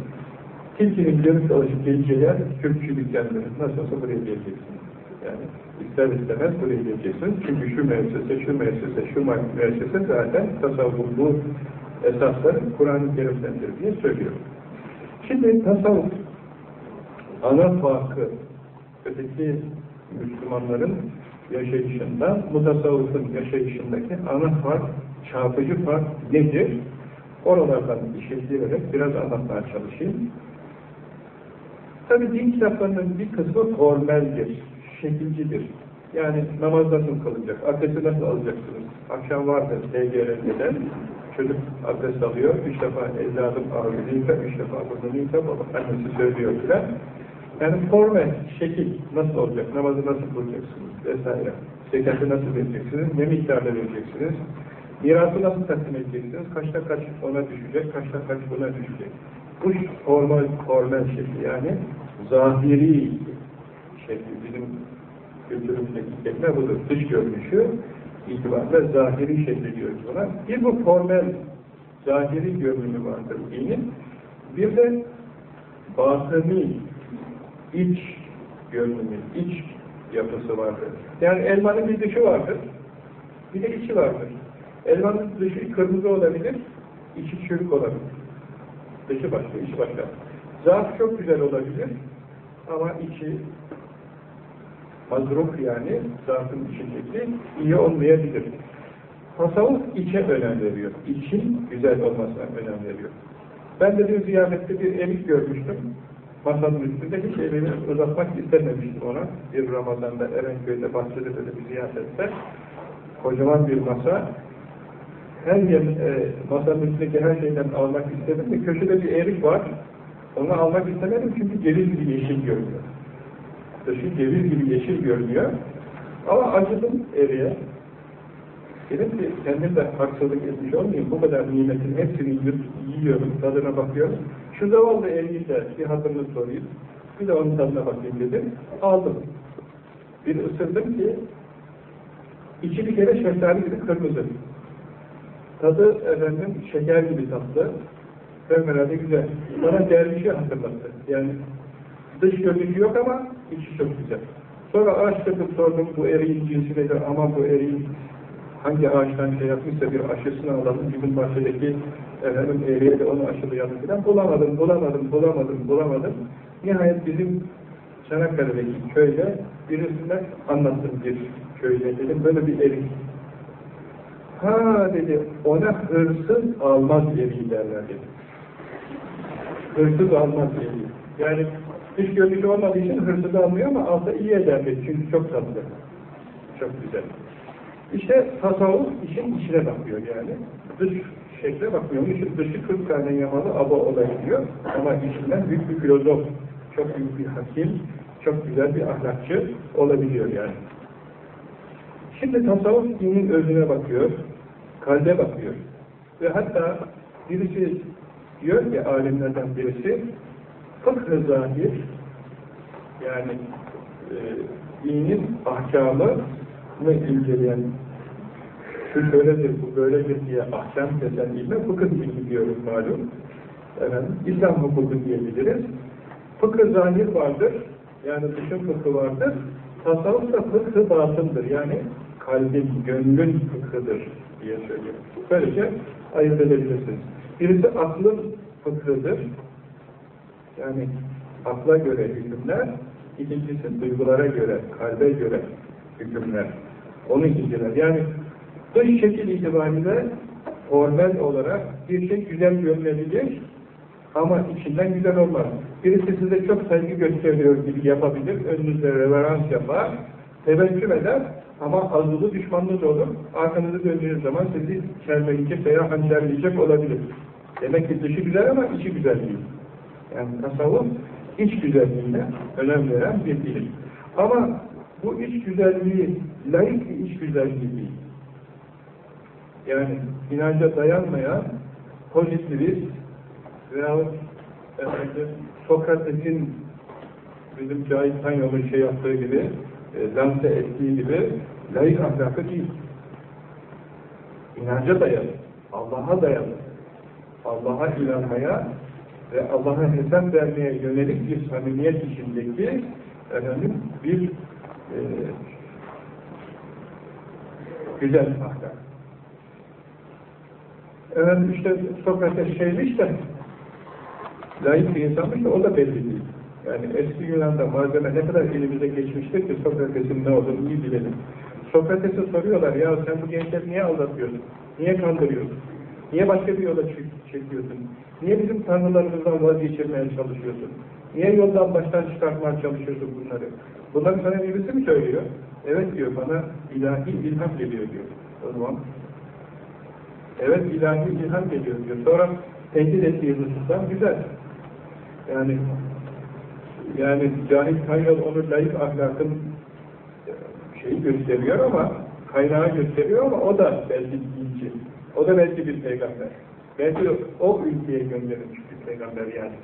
Tilkinin görüş alışıp geleceği yer Türkçü dükkanları. Nasıl olsa buraya geleceksiniz. Yani ister istemez buraya geleceksiniz. Çünkü şu müessese, şu müessese, şu müessese zaten tasavvuf bu esasları Kur'an-ı Kerim'dendir diye söylüyor. Şimdi tasavvuf ana farkı öteki Müslümanların yaşayışında, mutasavvufun yaşayışındaki ana fark, çarpıcı fark nedir? Oralardan işletirerek biraz anlatmaya çalışayım. Tabi din kitaplarının bir kısmı formeldir, şekilcidir. Yani namaz nasıl kılacak, abdesti nasıl alacaksınız, akşam vardır TGRT'den, Çocuk abdest alıyor, üç defa evladım ağzını yıka, üç defa burnunu annesi söylüyor filan. Yani forme, şekil nasıl olacak, namazı nasıl kılacaksınız vesaire. Zekatı nasıl vereceksiniz, ne miktarda vereceksiniz, mirası nasıl takdim edeceksiniz, kaçta kaç ona düşecek, kaçta kaç buna düşecek. Bu formal, formal şekli yani zahiri şekli, bizim kültürümüzdeki kelime budur. Dış görünüşü itibarıyla zahiri şekli diyoruz buna. Bir bu formel, zahiri görünümü vardır dinin. Bir de batıni, iç görünümü, iç yapısı vardır. Yani elmanın bir dışı vardır, bir de içi vardır. Elmanın dışı kırmızı olabilir, içi çürük olabilir. Dışı başka, içi başka. Zarf çok güzel olabilir ama içi mazruf yani zarfın içindeki iyi olmayabilir. Tasavvuf içe önem veriyor. İçin güzel olmasına önem veriyor. Ben de bir ziyafette bir erik görmüştüm. Masanın üstünde hiç elimi uzatmak istememiştim ona. Bir Ramazan'da Erenköy'de bahçede böyle bir ziyafette. Kocaman bir masa. Her yer, e, masanın üstündeki her şeyden almak istedim de köşede bir erik var. Onu almak istemedim çünkü ceviz gibi yeşil görünüyor. Dışı ceviz gibi yeşil görünüyor. Ama acıdım eriye. Dedim ki kendim de haksızlık etmiş olmayayım. Bu kadar nimetin hepsini yiyorum, tadına bakıyorum. Şu zavallı eriyi bir hatırını sorayım. Bir de onun tadına bakayım dedim. Aldım. Bir ısırdım ki içi bir kere şeftali gibi kırmızı. Tadı efendim şeker gibi tatlı. Fevkalade güzel. Bana dervişi hatırlattı. Yani dış görünüşü yok ama içi çok güzel. Sonra araştırdım sordum bu eriğin cinsi nedir ama bu eriğin hangi ağaçtan şey yapmışsa bir aşısını alalım bizim bahçedeki efendim eriye de onu aşılayalım filan bulamadım, bulamadım, bulamadım, bulamadım. Nihayet bizim Çanakkale'deki köyde birisinden anlattım bir köyde dedim böyle bir erik. Ha dedi ona hırsız almaz eriği derler dedi. Hırsız almaz eriği. Yani dış görünüşü olmadığı için hırsız almıyor ama alsa iyi eder dedi. Çünkü çok tatlı. Çok güzel. İşte tasavvuf işin içine bakıyor yani. Dış şekle bakmıyor. Onun için dışı 40 tane yamalı aba olabiliyor. Ama içinden büyük bir filozof, çok büyük bir hakim, çok güzel bir ahlakçı olabiliyor yani. Şimdi tasavvuf dinin özüne bakıyor, kalbe bakıyor. Ve hatta birisi diyor ki alimlerden birisi fıkh-ı zahir yani e, dinin ahkamı ne inceleyen şu şöyledir, bu böyledir diye ahkam kesen ilme fıkıh bilgi diyoruz malum. Efendim, İslam hukuku diyebiliriz. Fıkıh zahir vardır, yani dışın fıkhı vardır. Tasavvuf da fıkhı batındır, yani kalbin, gönlün fıkhıdır diye söylüyor. Böylece ayırt edebilirsiniz. Birisi aklın fıkhıdır, yani akla göre hükümler, ikincisi duygulara göre, kalbe göre hükümler. Onu inceler. Yani dış şekil itibariyle formel olarak bir şey güzel görünebilir ama içinden güzel olmaz. Birisi size çok saygı gösteriyor gibi yapabilir, önünüzde reverans yapar, teveccüh eder ama azılı düşmanınız olur. Arkanızı döndüğünüz zaman sizi çelmeleyecek veya hançerleyecek olabilir. Demek ki dışı güzel ama içi güzel değil. Yani tasavvuf iç güzelliğine önem veren bir bilim. Ama bu iç güzelliği layık bir iç güzelliği değil. Yani inanca dayanmayan pozitivist veyahut efendim, Sokrates'in bizim Cahit Tanyol'un şey yaptığı gibi e, lanse ettiği gibi layık ahlakı değil. İnanca dayanır. Allah'a dayanır. Allah'a inanmaya ve Allah'a hesap vermeye yönelik bir samimiyet içindeki efendim bir e, güzel ahlak. Efendim işte Sokrates şeymiş de layık bir insanmış da o da belli değil. Yani eski Yunan'da malzeme ne kadar elimize geçmiştir ki Sokrates'in ne olduğunu iyi bilelim. Sokrates'e soruyorlar ya sen bu gençleri niye aldatıyorsun? Niye kandırıyorsun? Niye başka bir yola çekiyorsun? Niye bizim tanrılarımızdan vazgeçirmeye çalışıyorsun? Niye yoldan baştan çıkartmaya çalışıyorsun bunları? Bunları sana birisi mi söylüyor? Evet diyor, bana ilahi ilham geliyor diyor. O zaman Evet ilahi ilham geliyor diyor. Sonra tehdit ettiği husustan güzel. Yani yani Cahit Kanyol onu layık ahlakın şeyi gösteriyor ama kaynağı gösteriyor ama o da belki dinci. O da belki bir peygamber. Belki o ülkeye gönderilmiş bir peygamber yani.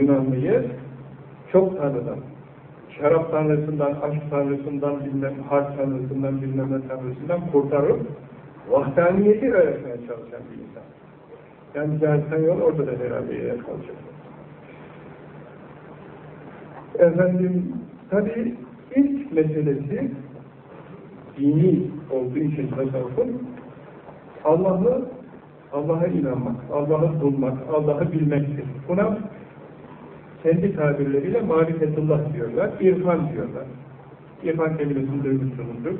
Yunanlıyı çok tanıdan, şarap tanrısından, aşk tanrısından, bilmem, harp tanrısından, bilmem ne tanrısından kurtarıp vahdaniyeti öğretmeye çalışan bir insan. Yani Cahit yol orada da herhalde yer kalacak. Efendim, tabi ilk meselesi dini olduğu için tasavvufun Allah'ı Allah'a inanmak, Allah'ı bulmak, Allah'ı bilmektir. Buna kendi tabirleriyle marifetullah diyorlar, irfan diyorlar. İrfan kelimesini duymuşsunuzdur.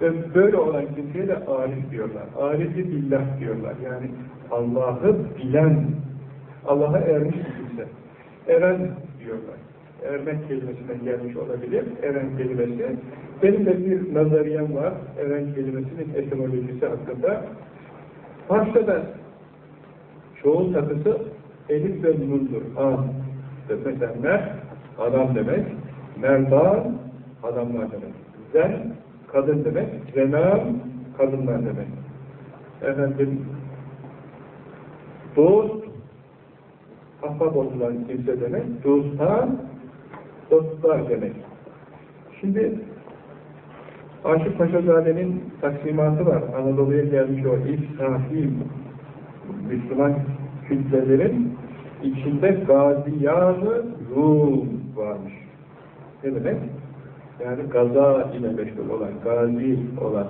Ve böyle olan kimseye de arif diyorlar. Arifi billah diyorlar. Yani Allah'ı bilen, Allah'a ermiş kimse. Eren diyorlar. Ermek kelimesinden gelmiş olabilir. Eren kelimesi. Benim de bir nazariyem var. Eren kelimesinin etimolojisi hakkında. Farsça'da çoğul takısı elif ve nundur. An. Mesela mer, adam demek. Merdan, adamlar demek. Zen, kadın demek. Zenam, kadınlar demek. Efendim, dost, ahbap olunan kimse demek. Dostan, dostlar demek. Şimdi Aşık Paşazade'nin taksimatı var. Anadolu'ya gelmiş o sahi Müslüman kültürlerin içinde gaziyanı Rum varmış. Ne demek? Yani gaza ile meşgul olan, gazi olan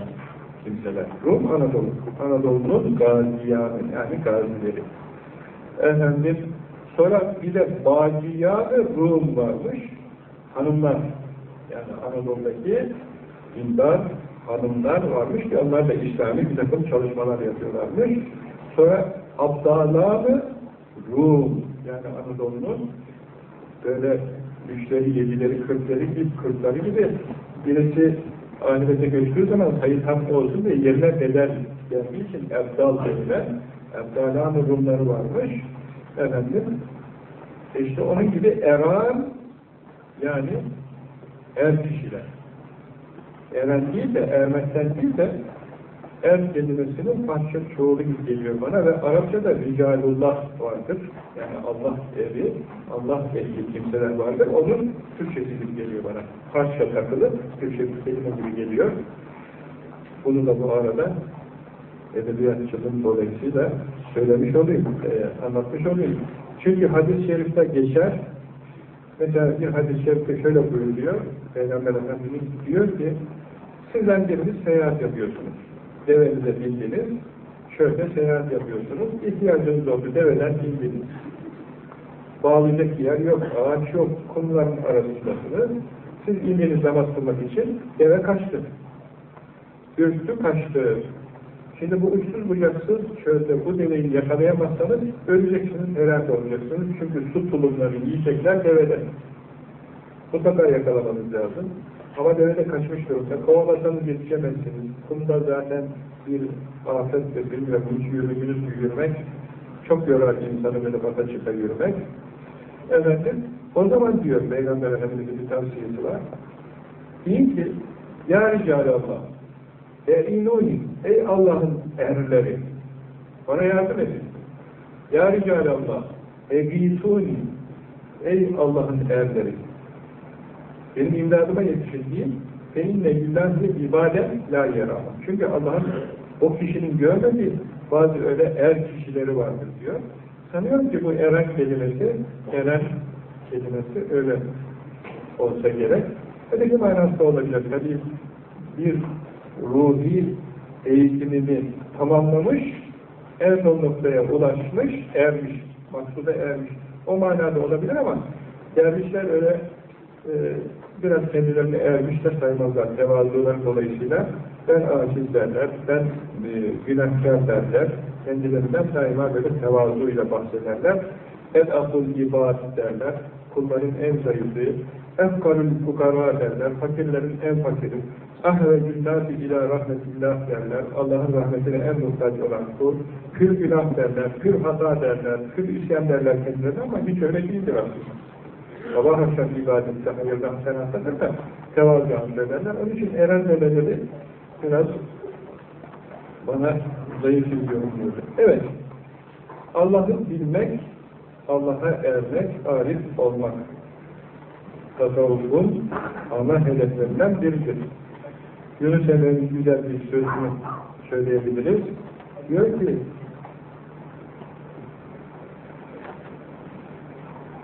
kimseler. Rum Anadolu. Anadolu'nun gaziyanı yani gazileri. Efendim, sonra bir de baciyanı Rum varmış. Hanımlar. Yani Anadolu'daki dindar hanımlar varmış ki onlar da İslami bir takım çalışmalar yapıyorlarmış. Sonra Abdalanı Rum yani Anadolu'nun böyle üçleri, yedileri, kırkları gibi, kırkları gibi birisi ahirete göçtüğü zaman sayı tam olsun diye yerine bedel geldiği için Ebdal denilen Ebdalanı Rumları varmış. Efendim işte onun gibi Eran yani er kişiler eren değil de, ermekten değil de er kelimesinin parça çoğulu gibi geliyor bana ve Arapçada ricalullah vardır. Yani Allah eri, Allah ehli kimseler vardır. Onun Türkçesi gibi geliyor bana. Parça takılı, Türkçe bir kelime gibi geliyor. Bunu da bu arada edebiyatçılığım dolayısıyla söylemiş olayım, e, anlatmış olayım. Çünkü hadis-i şerifte geçer, mesela bir hadis-i şerifte şöyle buyuruyor, Peygamber Efendimiz diyor ki, Sizden biriniz seyahat yapıyorsunuz. Devenize bindiniz, şöyle seyahat yapıyorsunuz. İhtiyacınız oldu, deveden bindiniz. Bağlayacak yer yok, ağaç yok, kumların arasındasınız. Siz indiniz namaz kılmak için eve kaçtı. Ürktü, kaçtı. Şimdi bu uçsuz bucaksız çölde bu deveyi yakalayamazsanız öleceksiniz, helak olacaksınız. Çünkü su tulumları yiyecekler deveden. Mutlaka yakalamanız lazım. Ama devede kaçmış durumda. Kovalasanız yetişemezsiniz. Kumda zaten bir afettir, bilmiyorum, hiç yürümünüz yürümek. Çok yorar insanı böyle bata çıka yürümek. Efendim, o zaman diyor Peygamber Efendimiz'in bir tavsiyesi var. Deyin ki, Ya Ricalallah, E'inuni, ey Allah'ın erleri, bana yardım edin. Ya Ricalallah, E'gituni, ey Allah'ın erleri, benim imdadıma yetişildiğim seninle lillahi ibadet la yerama. Çünkü Allah'ın o kişinin görmediği bazı öyle er kişileri vardır diyor. Sanıyorum ki bu eren kelimesi, eren kelimesi öyle olsa gerek. Öteki manası da olabilir. Tabi bir ruhi eğitimini tamamlamış, en son noktaya ulaşmış, ermiş, maksuda ermiş. O manada olabilir ama dervişler öyle e, biraz kendilerini ermiş de saymazlar. Tevazuları dolayısıyla ben aciz derler, ben e, günahkar derler, kendilerinden daima böyle tevazuyla bahsederler. En asıl ibad derler, kulların en zayıfı, efkarül fukara derler, fakirlerin en fakiri, ahvecün nâsi ilâ rahmetillah derler, Allah'ın rahmetine en muhtaç olan kul, pür günah derler, pür hata derler, pür isyan derler kendilerine ama hiç öyle değildir aslında. Allah akşam ibadette hayırdan senattadır da tevazu derler. Onun için Eren Öleleri biraz bana zayıf bir yorum Evet, Allah'ı bilmek, Allah'a ermek, arif olmak. Tasavvufun ana hedeflerinden biridir. Yunus Emre'nin güzel bir sözünü söyleyebiliriz. Diyor ki,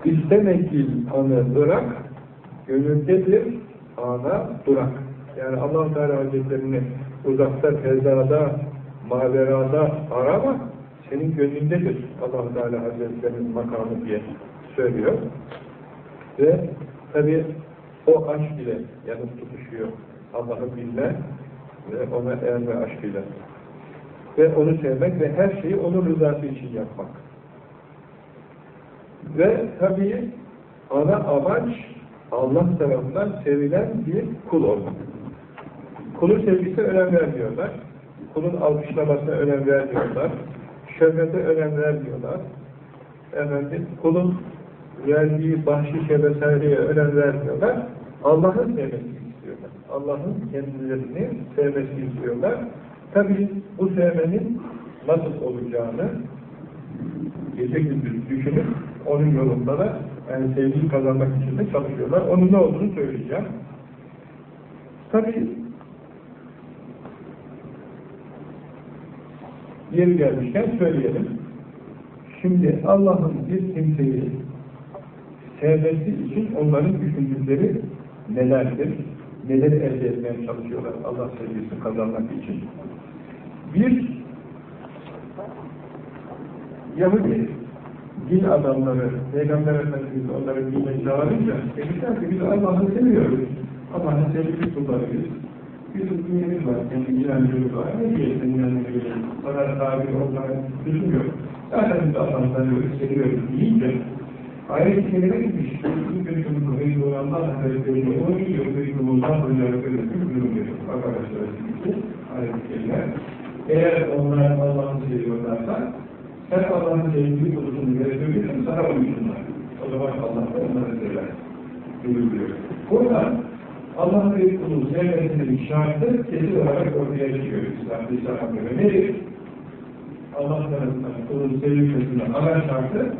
İstemekil anı bırak, gönüldedir ana durak. Yani allah Teala Hazretlerini uzakta, fezada, maverada arama, senin gönlündedir allah Teala Hazretlerinin makamı diye söylüyor. Ve tabi o aşk ile yanıp tutuşuyor. Allah'ı bilme ve ona erme aşkıyla. Ve onu sevmek ve her şeyi onun rızası için yapmak. Ve tabii ana amaç Allah tarafından sevilen bir kul olmak. Kulun sevgisine önem vermiyorlar. Kulun alkışlamasına önem vermiyorlar. Şöhrete önem vermiyorlar. Efendim, kulun verdiği bahşişe vesaireye önem vermiyorlar. Allah'ın sevmesini istiyorlar. Allah'ın kendilerini sevmesini istiyorlar. Tabii bu sevmenin nasıl olacağını gece gündüz düşünüp onun yolunda da yani sevgiyi kazanmak için de çalışıyorlar. Onun ne olduğunu söyleyeceğim. Tabii yeri gelmişken söyleyelim. Şimdi Allah'ın bir kimseyi sevmesi için onların düşündükleri nelerdir? Neleri elde etmeye çalışıyorlar Allah sevgisini kazanmak için? Bir, Yahudi din adamları, Peygamber Efendimiz onları dine çağırınca demişler ki biz Allah'ı seviyoruz. Allah'ın sevgili kullarıyız. Bir dinimiz var, kendi inancımız var. Ne diye senin yanına gelelim? Sana tabi olmayı düşünmüyorum. Zaten biz Allah'ı seviyoruz deyince Ayet-i Kerime gitmiş. İlk gözümüzü hayırlı olanlar Hazretleri onu yiyor. Gözümüzden durum veriyor. Arkadaşlar ayet-i Kerime. Eğer onlar Allah'ı seviyorlarsa sen Allah'ın sevgili kulusunu görebiliyorsun, sana uyusunlar. O zaman Allah da onları sever. Buyuruyor. Burada Allah'ın sevgili kulu sevmesinin şartı kesin olarak ortaya çıkıyor İslam'da İslam'a göre. Nedir? Allah tarafından kulun sevilmesinin ana şartı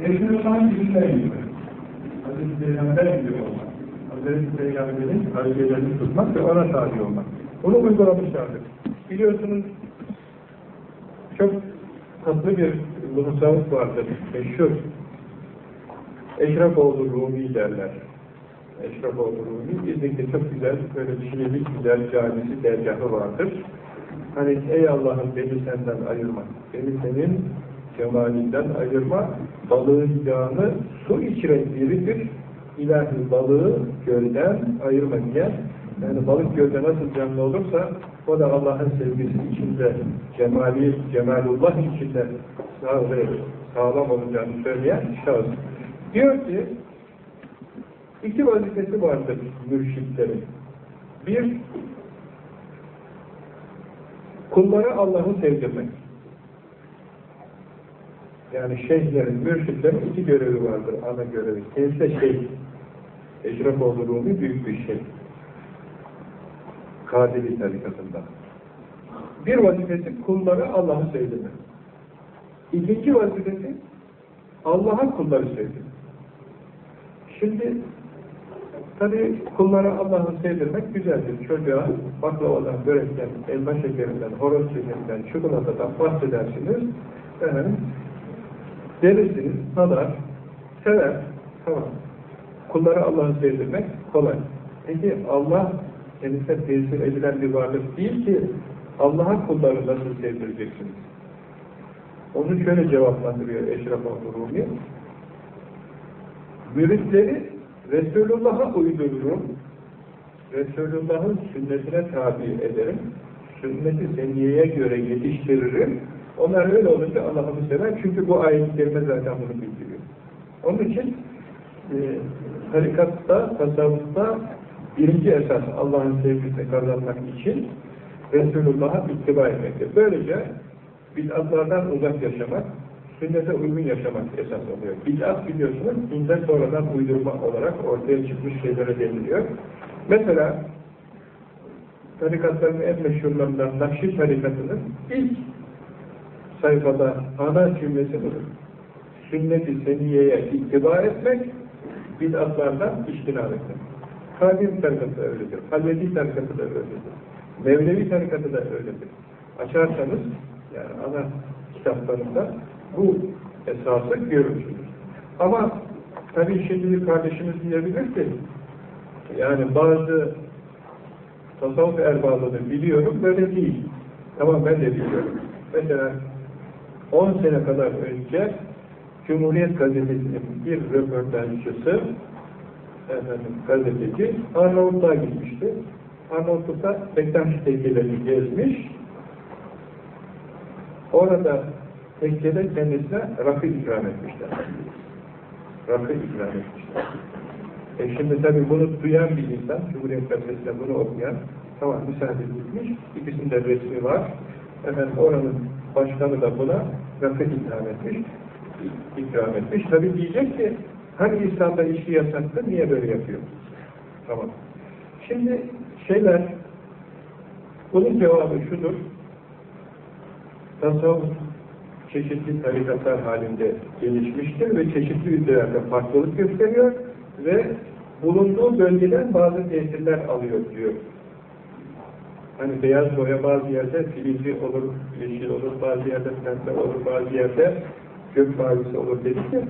Resulü sanki bizden gibi. Hazreti Peygamber gibi olmak. Hazreti Peygamber'in harcelerini tutmak ve ona tabi olmak. Bunu uygulamışlardır. Biliyorsunuz çok tatlı bir mutasavvuf vardır, meşhur. Eşrefoğlu Rumi derler. Eşrefoğlu Rumi, İznik'te çok güzel, böyle şiirlik güzel camisi, dergahı vardır. Hani ey Allah'ım beni senden ayırma, beni senin cemalinden ayırma, balığın yağını su içren biridir, ilahi balığı gölden ayırma diye. Yani balık gölde nasıl canlı olursa, o da Allah'ın sevgisi içinde, cemali, cemalullah içinde sağlam olacağını söyleyen şahıs. Diyor ki, iki vazifesi vardır mürşitlerin. Bir, kullara Allah'ı sevdirmek. Yani şeyhlerin, mürşitlerin iki görevi vardır, ana görevi. Kendisi de şeyh. Eşrefoğlu Rumi büyük bir şey. Kadiri tarikatında. Bir vazifesi kulları Allah'ı sevdirmek. İkinci vazifesi Allah'a kulları sevdirmek. Şimdi tabi kullara Allah'ı sevdirmek güzeldir. Çocuğa baklavadan, börekten, elma şekerinden, horoz şekerinden, çikolatadan bahsedersiniz. Efendim, verirsiniz, tadar, sever, tamam. Kullara Allah'ı sevdirmek kolay. Peki Allah kendisine tesir edilen bir varlık değil ki Allah'a kulları nasıl sevdireceksiniz? Onu şöyle cevaplandırıyor Eşref Rumi. Müritleri Resulullah'a uydururum. Resulullah'ın sünnetine tabi ederim. Sünneti seniyeye göre yetiştiririm. Onlar öyle olunca Allah'ını sever. Çünkü bu ayet-i kerime zaten bunu bildiriyor. Onun için e, tarikatta, tasavvufta birinci esas Allah'ın sevgisini kazanmak için Resulullah'a ittiba etmektir. Böylece bid'atlardan uzak yaşamak, sünnete uygun yaşamak esas oluyor. Bid'at biliyorsunuz, dinden sonradan uydurma olarak ortaya çıkmış şeylere deniliyor. Mesela tarikatların en meşhurlarından Nakşi tarikatının ilk sayfada ana cümlesi budur. Sünnet-i seniyeye ittiba etmek, bid'atlardan iştinab etmek. Kadir tarikatı da öyledir. Halveti tarikatı da öyledir. Mevlevi tarikatı da öyledir. Açarsanız, yani ana kitaplarında bu esası görürsünüz. Ama tabii şimdi kardeşimiz diyebilir ki, yani bazı tasavvuf erbabını biliyorum, böyle değil. Tamam ben de biliyorum. Mesela 10 sene kadar önce Cumhuriyet Gazetesi'nin bir röportajcısı efendim, gazeteci Arnavutluğa gitmişti. Arnavutluk'ta Bektaş tekkelerini gezmiş. Orada tekkede kendisine rakı ikram etmişler. Rakı ikram etmişler. E şimdi tabii bunu duyan bir insan, Cumhuriyet Gazetesi'nde bunu okuyan, tamam müsaade edilmiş, ikisinde resmi var. Efendim oranın başkanı da buna rakı ikram etmiş, ikram etmiş. Tabii diyecek ki, hani İslam'da içki yasaktı, niye böyle yapıyor? Tamam. Şimdi şeyler, bunun cevabı şudur, tasavvuf çeşitli tarikatlar halinde gelişmiştir ve çeşitli ülkelerde farklılık gösteriyor ve bulunduğu bölgeden bazı tesirler alıyor diyor. Hani beyaz boya bazı yerde filizli olur, yeşil olur, bazı yerde pembe olur, bazı yerde gök mavisi olur dedik ya,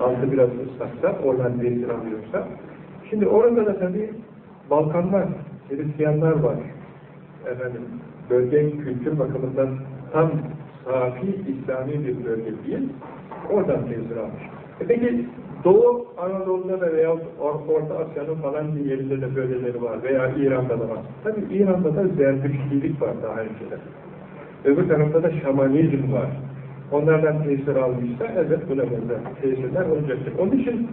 altı biraz ıslaksa, oradan tesir alıyorsa. Şimdi orada da tabii Balkanlar, Hristiyanlar var. Efendim, bölge kültür bakımından tam safi İslami bir bölge değil, oradan tesir almış. E peki Doğu Anadolu'da da veya Orta Asya'nın falan yerinde de böyleleri var veya İran'da da var. Tabi İran'da da zerdüştilik var daha önceden. Öbür tarafta da şamanizm var. Onlardan tesir almışsa buna benzer tesirler olacaktır. Onun için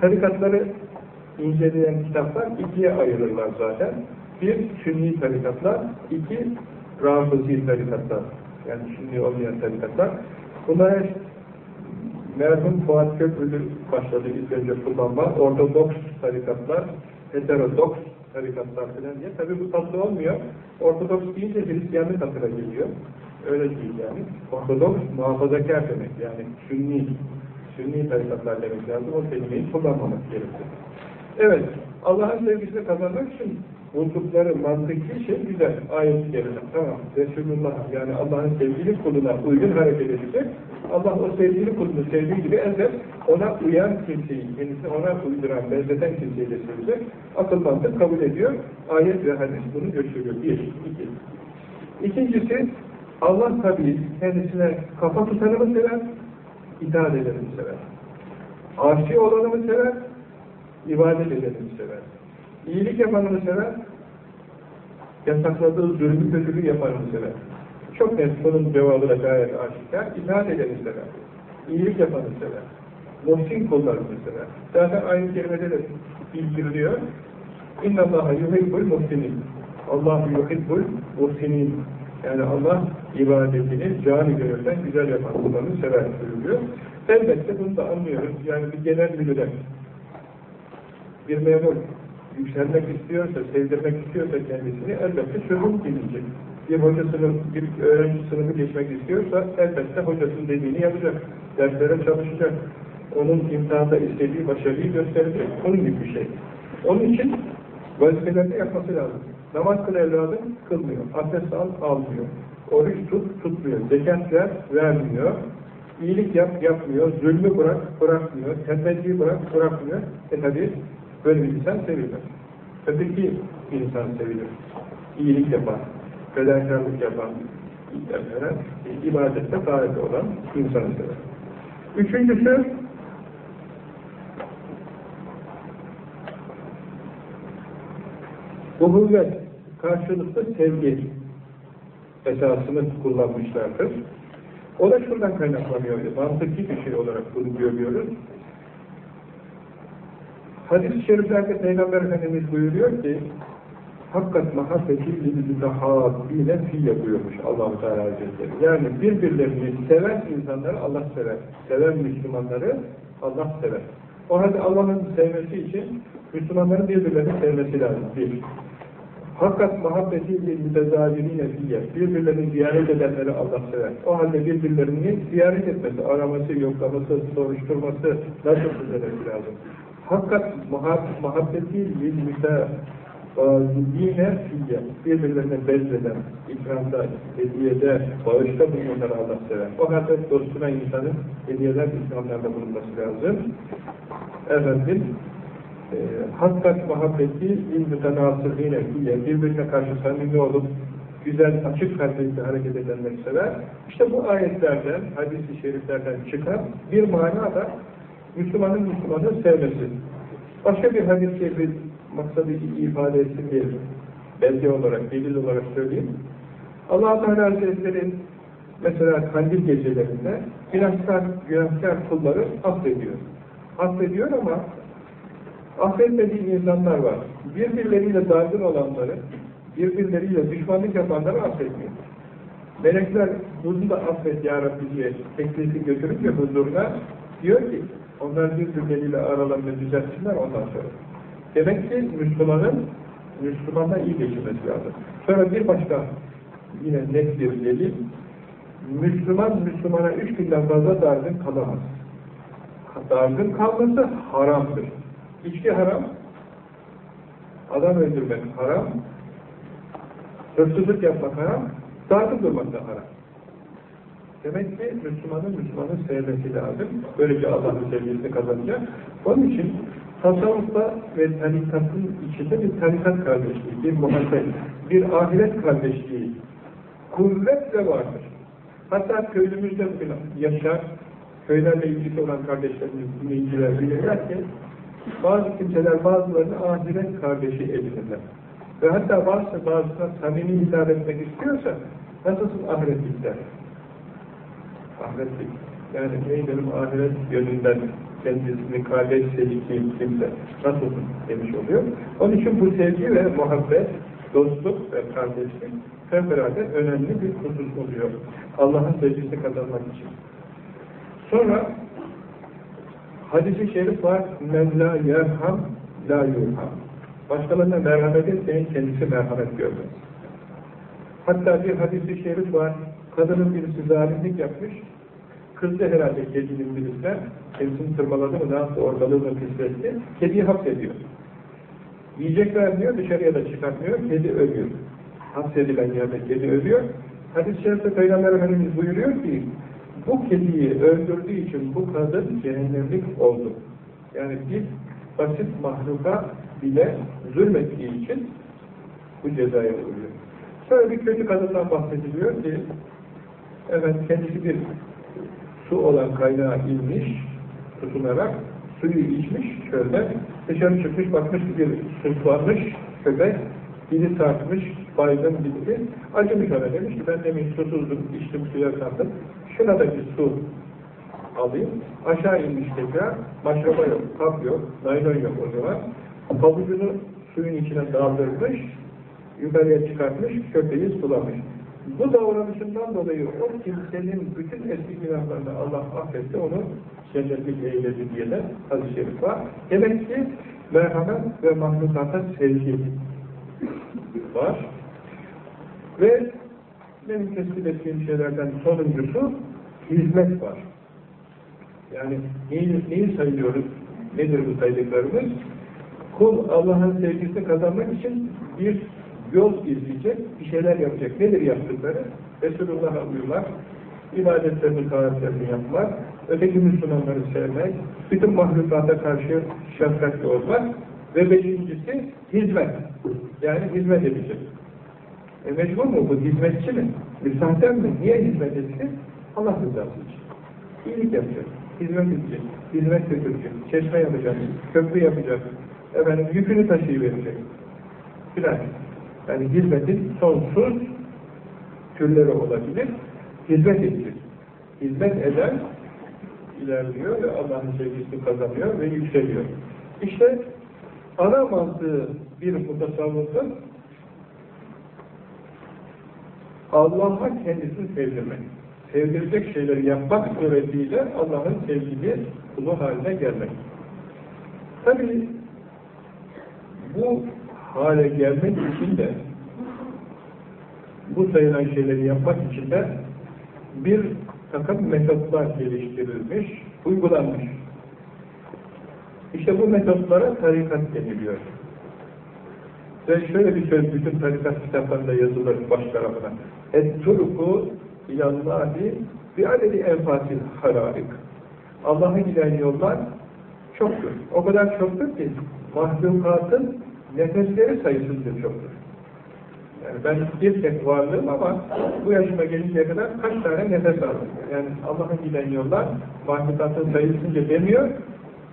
tarikatları inceleyen kitaplar ikiye ayrılırlar zaten. Bir, sünni tarikatlar, iki, rafızi tarikatlar. Yani sünni olmayan tarikatlar. Bunlar merhum Fuat Köprülü başladı ilk önce kullanma. Ortodoks tarikatlar, heterodoks tarikatlar falan diye. Tabi bu tatlı olmuyor. Ortodoks deyince Hristiyanlık hatırına geliyor. Öyle değil yani. Ortodoks muhafazakar demek yani. Sünni. Sünni tarikatlar demek lazım. O kelimeyi kullanmamak gerekir. Evet. Allah'ın sevgisini kazanmak için buldukları mantıki şey güzel. Ayet-i Kerime. Tamam. Resulullah yani Allah'ın sevgili kuluna uygun hareket edecek. Allah o sevgili kulunu sevdiği gibi elbet ona uyan kimseyi, kendisi ona uyduran, benzeten kimseyi de sevecek. Akıl mantık kabul ediyor. Ayet ve hadis bunu gösteriyor. Bir, iki. İkincisi, Allah tabi kendisine kafa tutanı mı sever, itaat edeni mi sever? Asi olanı mı sever, ibadet edeni mi sever? İyilik yapanı mı sever, yasakladığı zulmü kötülüğü yapanı mı sever? Çok net bunun cevabı da gayet aşikar. İtaat edeni sever. İyilik yapanı sever. Muhsin kullarını sever. Zaten aynı kelimede de bildiriliyor. İnna Allaha yuhibbul muhsinin. Allah yuhibbul muhsinin. Yani Allah ibadetini canı gönülden güzel yapan kullarını sever buyuruyor. Elbette bunu da anlıyoruz. Yani bir genel müdüre bir memur yükselmek istiyorsa, sevdirmek istiyorsa kendisini elbette sözüm dinleyecek bir hocasını, bir öğrenci sınıfı geçmek istiyorsa elbette hocasının dediğini yapacak. Derslere çalışacak. Onun imtihanda istediği başarıyı gösterecek. Onun gibi bir şey. Onun için vazifelerini yapması lazım. Namaz kıl evladım, kılmıyor. Abdest al, almıyor. Oruç tut, tutmuyor. Zekat ver, vermiyor. İyilik yap, yapmıyor. Zulmü bırak, bırakmıyor. Tembelliği bırak, bırakmıyor. E tabi böyle bir insan sevilir. Tabii ki insan sevilir. İyilik yapan, fedakarlık yapan, insanlara, ibadette gayet olan insanı sever. Üçüncüsü, uhuvvet, karşılıklı sevgi esasını kullanmışlardır. O da şuradan kaynaklanıyor. Mantıklı bir şey olarak bunu görüyoruz. Hadis-i şeriflerde Peygamber Efendimiz buyuruyor ki Hakkat mahabbeti lillâhâbîne fiyye buyurmuş allah Teala Hazretleri. Yani birbirlerini seven insanları Allah sever. Seven Müslümanları Allah sever. O halde Allah'ın sevmesi için Müslümanların birbirlerini sevmesi lazım. Bir. Hakikat muhabbeti mütezâvirîne fiyye. Birbirlerini ziyaret edenleri Allah sever. O halde birbirlerini ziyaret etmesi, araması, yoklaması, soruşturması nasıl düzelmesi lazım? Hakikat muhabbeti mütezâvirîne fiyye. Birbirlerine bezleden, ikramda, hediyede, bağışta bulunanları Allah sever. O halde dostuna insanın hediyeler, ikramlarda bulunması lazım. Efendim, e, hakkat muhabbeti ilmütenasırlığıyla fiye, birbirine karşı samimi olup, güzel, açık kalplikle hareket edenleri sever. İşte bu ayetlerden, hadis-i şeriflerden çıkan bir mana da Müslümanın Müslümanı sevmesi. Başka bir hadis-i şerifi maksadı ifade etsin diye belge olarak, delil olarak söyleyeyim. Allah-u Teala Hazretleri mesela kandil gecelerinde günahkar, günahkar kulları affediyor. Affediyor ama affetmediği insanlar var. Birbirleriyle dargın olanları, birbirleriyle düşmanlık yapanları affetmiyor. Melekler bunu da affet ya Rabbi diye teklifi götürünce huzuruna diyor ki onlar birbirleriyle aralarını düzeltsinler ondan sonra. Demek ki Müslümanın Müslümanla iyi geçirmesi lazım. Sonra bir başka yine net bir delil Müslüman Müslümana üç günden fazla dargın kalamaz. Dargın kalması haramdır. İçki haram, adam öldürmek haram, hırsızlık yapmak haram, dargın durmak da haram. Demek ki Müslümanın Müslümanı sevmesi lazım. Böylece Allah'ın sevgisini kazanacak. Onun için tasavvufta ve tarikatın içinde bir tarikat kardeşliği, bir muhabbet, bir ahiret kardeşliği kuvvetle vardır. Hatta köyümüzde yaşar, köylerle ilgisi olan kardeşlerimiz, dinleyiciler bilirler ki bazı kimseler bazılarını ahiret kardeşi edinirler. Ve hatta bazı bazısına samimi hitap etmek istiyorsa nasılsın ahiret ister? Ahiret Yani ey benim ahiret yönünden kendisini kardeş sevdiğim kimse nasılsın demiş oluyor. Onun için bu sevgi ve muhabbet, dostluk ve kardeşlik fevkalade önemli bir husus oluyor. Allah'ın sevgisini kazanmak için. Sonra hadisi şerif var men la yerham la yurham. Başkalarına merhamet etmeyin, kendisi merhamet görmez. Hatta bir hadisi şerif var. Kadının birisi zalimlik yapmış. Kızdı herhalde kedinin birisine. Kedisini tırmaladı mı, daha ortalığı mı pisletti. Kediyi hapsediyor. Yiyecek vermiyor, dışarıya da çıkartmıyor. Kedi ölüyor. Hapsedilen yerde kedi ölüyor. Hadis-i şerifte Peygamber Efendimiz buyuruyor ki bu kediyi öldürdüğü için bu kadın cehennemlik oldu. Yani bir basit mahluka bile zulmettiği için bu cezaya uğruyor. Sonra bir kötü kadından bahsediliyor ki evet kendisi bir su olan kaynağa inmiş tutunarak suyu içmiş şöyle dışarı çıkmış bakmış bir sırtlanmış köpek dili tartmış baygın bitti acımış ona demiş ki ben demin susuzdum içtim suya kaldım şuna da bir su alayım. Aşağı inmiş tekrar. Maşraba yok, kap yok, naylon yok o zaman. Pabucunu suyun içine daldırmış, yukarıya çıkartmış, köpeği sulamış. Bu davranışından dolayı o kimsenin bütün eski günahlarını Allah affetti, onu cennetlik eyledi diye de hadis-i şerif var. Demek ki merhamet ve mahlukata sevgi var. Ve benim tespit ettiğim şeylerden sonuncusu hizmet var. Yani neyi, neyi sayıyoruz? Nedir bu saydıklarımız? Kul Allah'ın sevgisini kazanmak için bir yol izleyecek, bir şeyler yapacak. Nedir yaptıkları? Resulullah alıyorlar. ibadetlerini, taatlerini yapmak, öteki Müslümanları sevmek, bütün mahlukata karşı şefkatli olmak ve beşincisi hizmet. Yani hizmet edecek. E mecbur mu bu? Hizmetçi mi? Bir sahten mi? Niye hizmet etsin? Allah rızası için. İyilik yapacak, hizmet edecek, hizmet götürecek, çeşme yapacak, köprü yapacak, efendim yükünü taşıyıverecek. Filan. Yani hizmetin sonsuz türleri olabilir. Hizmet edecek. Hizmet eden ilerliyor ve Allah'ın sevgisini kazanıyor ve yükseliyor. İşte aramazdığı bir mutasavvıfın Allah'a kendisini sevdirmek. Sevdirecek şeyleri yapmak suretiyle Allah'ın sevgili kulu haline gelmek. Tabi bu hale gelmek için de bu sayılan şeyleri yapmak için de bir takım metotlar geliştirilmiş, uygulanmış. İşte bu metotlara tarikat deniliyor. Ve şöyle bir söz bütün tarikat kitaplarında yazılır baş tarafına. Et-turku ilallahi bi adedi enfasil hararik. Allah'a giden yollar çoktur. O kadar çoktur ki mahlukatın nefesleri sayısınca çoktur. Yani ben bir tek varlığım ama bu yaşıma gelinceye kadar kaç tane nefes aldım. Yani Allah'a giden yollar mahlukatın sayısınca demiyor,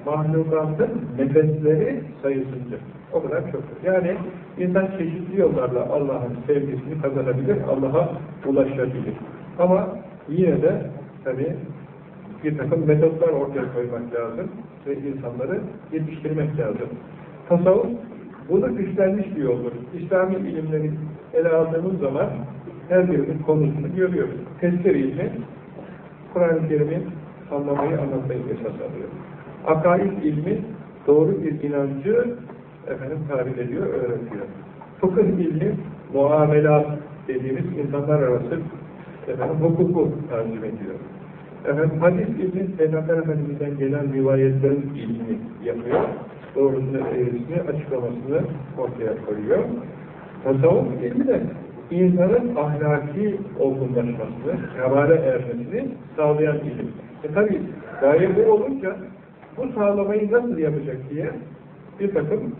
mahlukatın nefesleri sayısınca. O kadar çoktur. Yani insan çeşitli yollarla Allah'ın sevgisini kazanabilir, Allah'a ulaşabilir. Ama yine de tabi bir takım metotlar ortaya koymak lazım ve insanları yetiştirmek lazım. Tasavvuf bunu güçlenmiş bir yoldur. İslami ilimleri ele aldığımız zaman her birinin konusunu görüyoruz. Tefsir ilmi, Kur'an-ı Kerim'in anlamayı anlatmayı esas alıyor. Akaid ilmi doğru bir inancı efendim tarif ediyor, öğretiyor. Fıkıh ilmi muamelat dediğimiz insanlar arası efendim, hukuku tarif ediyor. Efendim, hadis ilmi Peygamber Efendimiz'den gelen rivayetlerin ilmini yapıyor. Doğrusunu, eğrisini, açıklamasını ortaya koyuyor. Tasavvuf ilmi de insanın ahlaki olgunlaşmasını, kemale ermesini sağlayan ilim. E tabi gaye bu olunca bu sağlamayı nasıl yapacak diye bir takım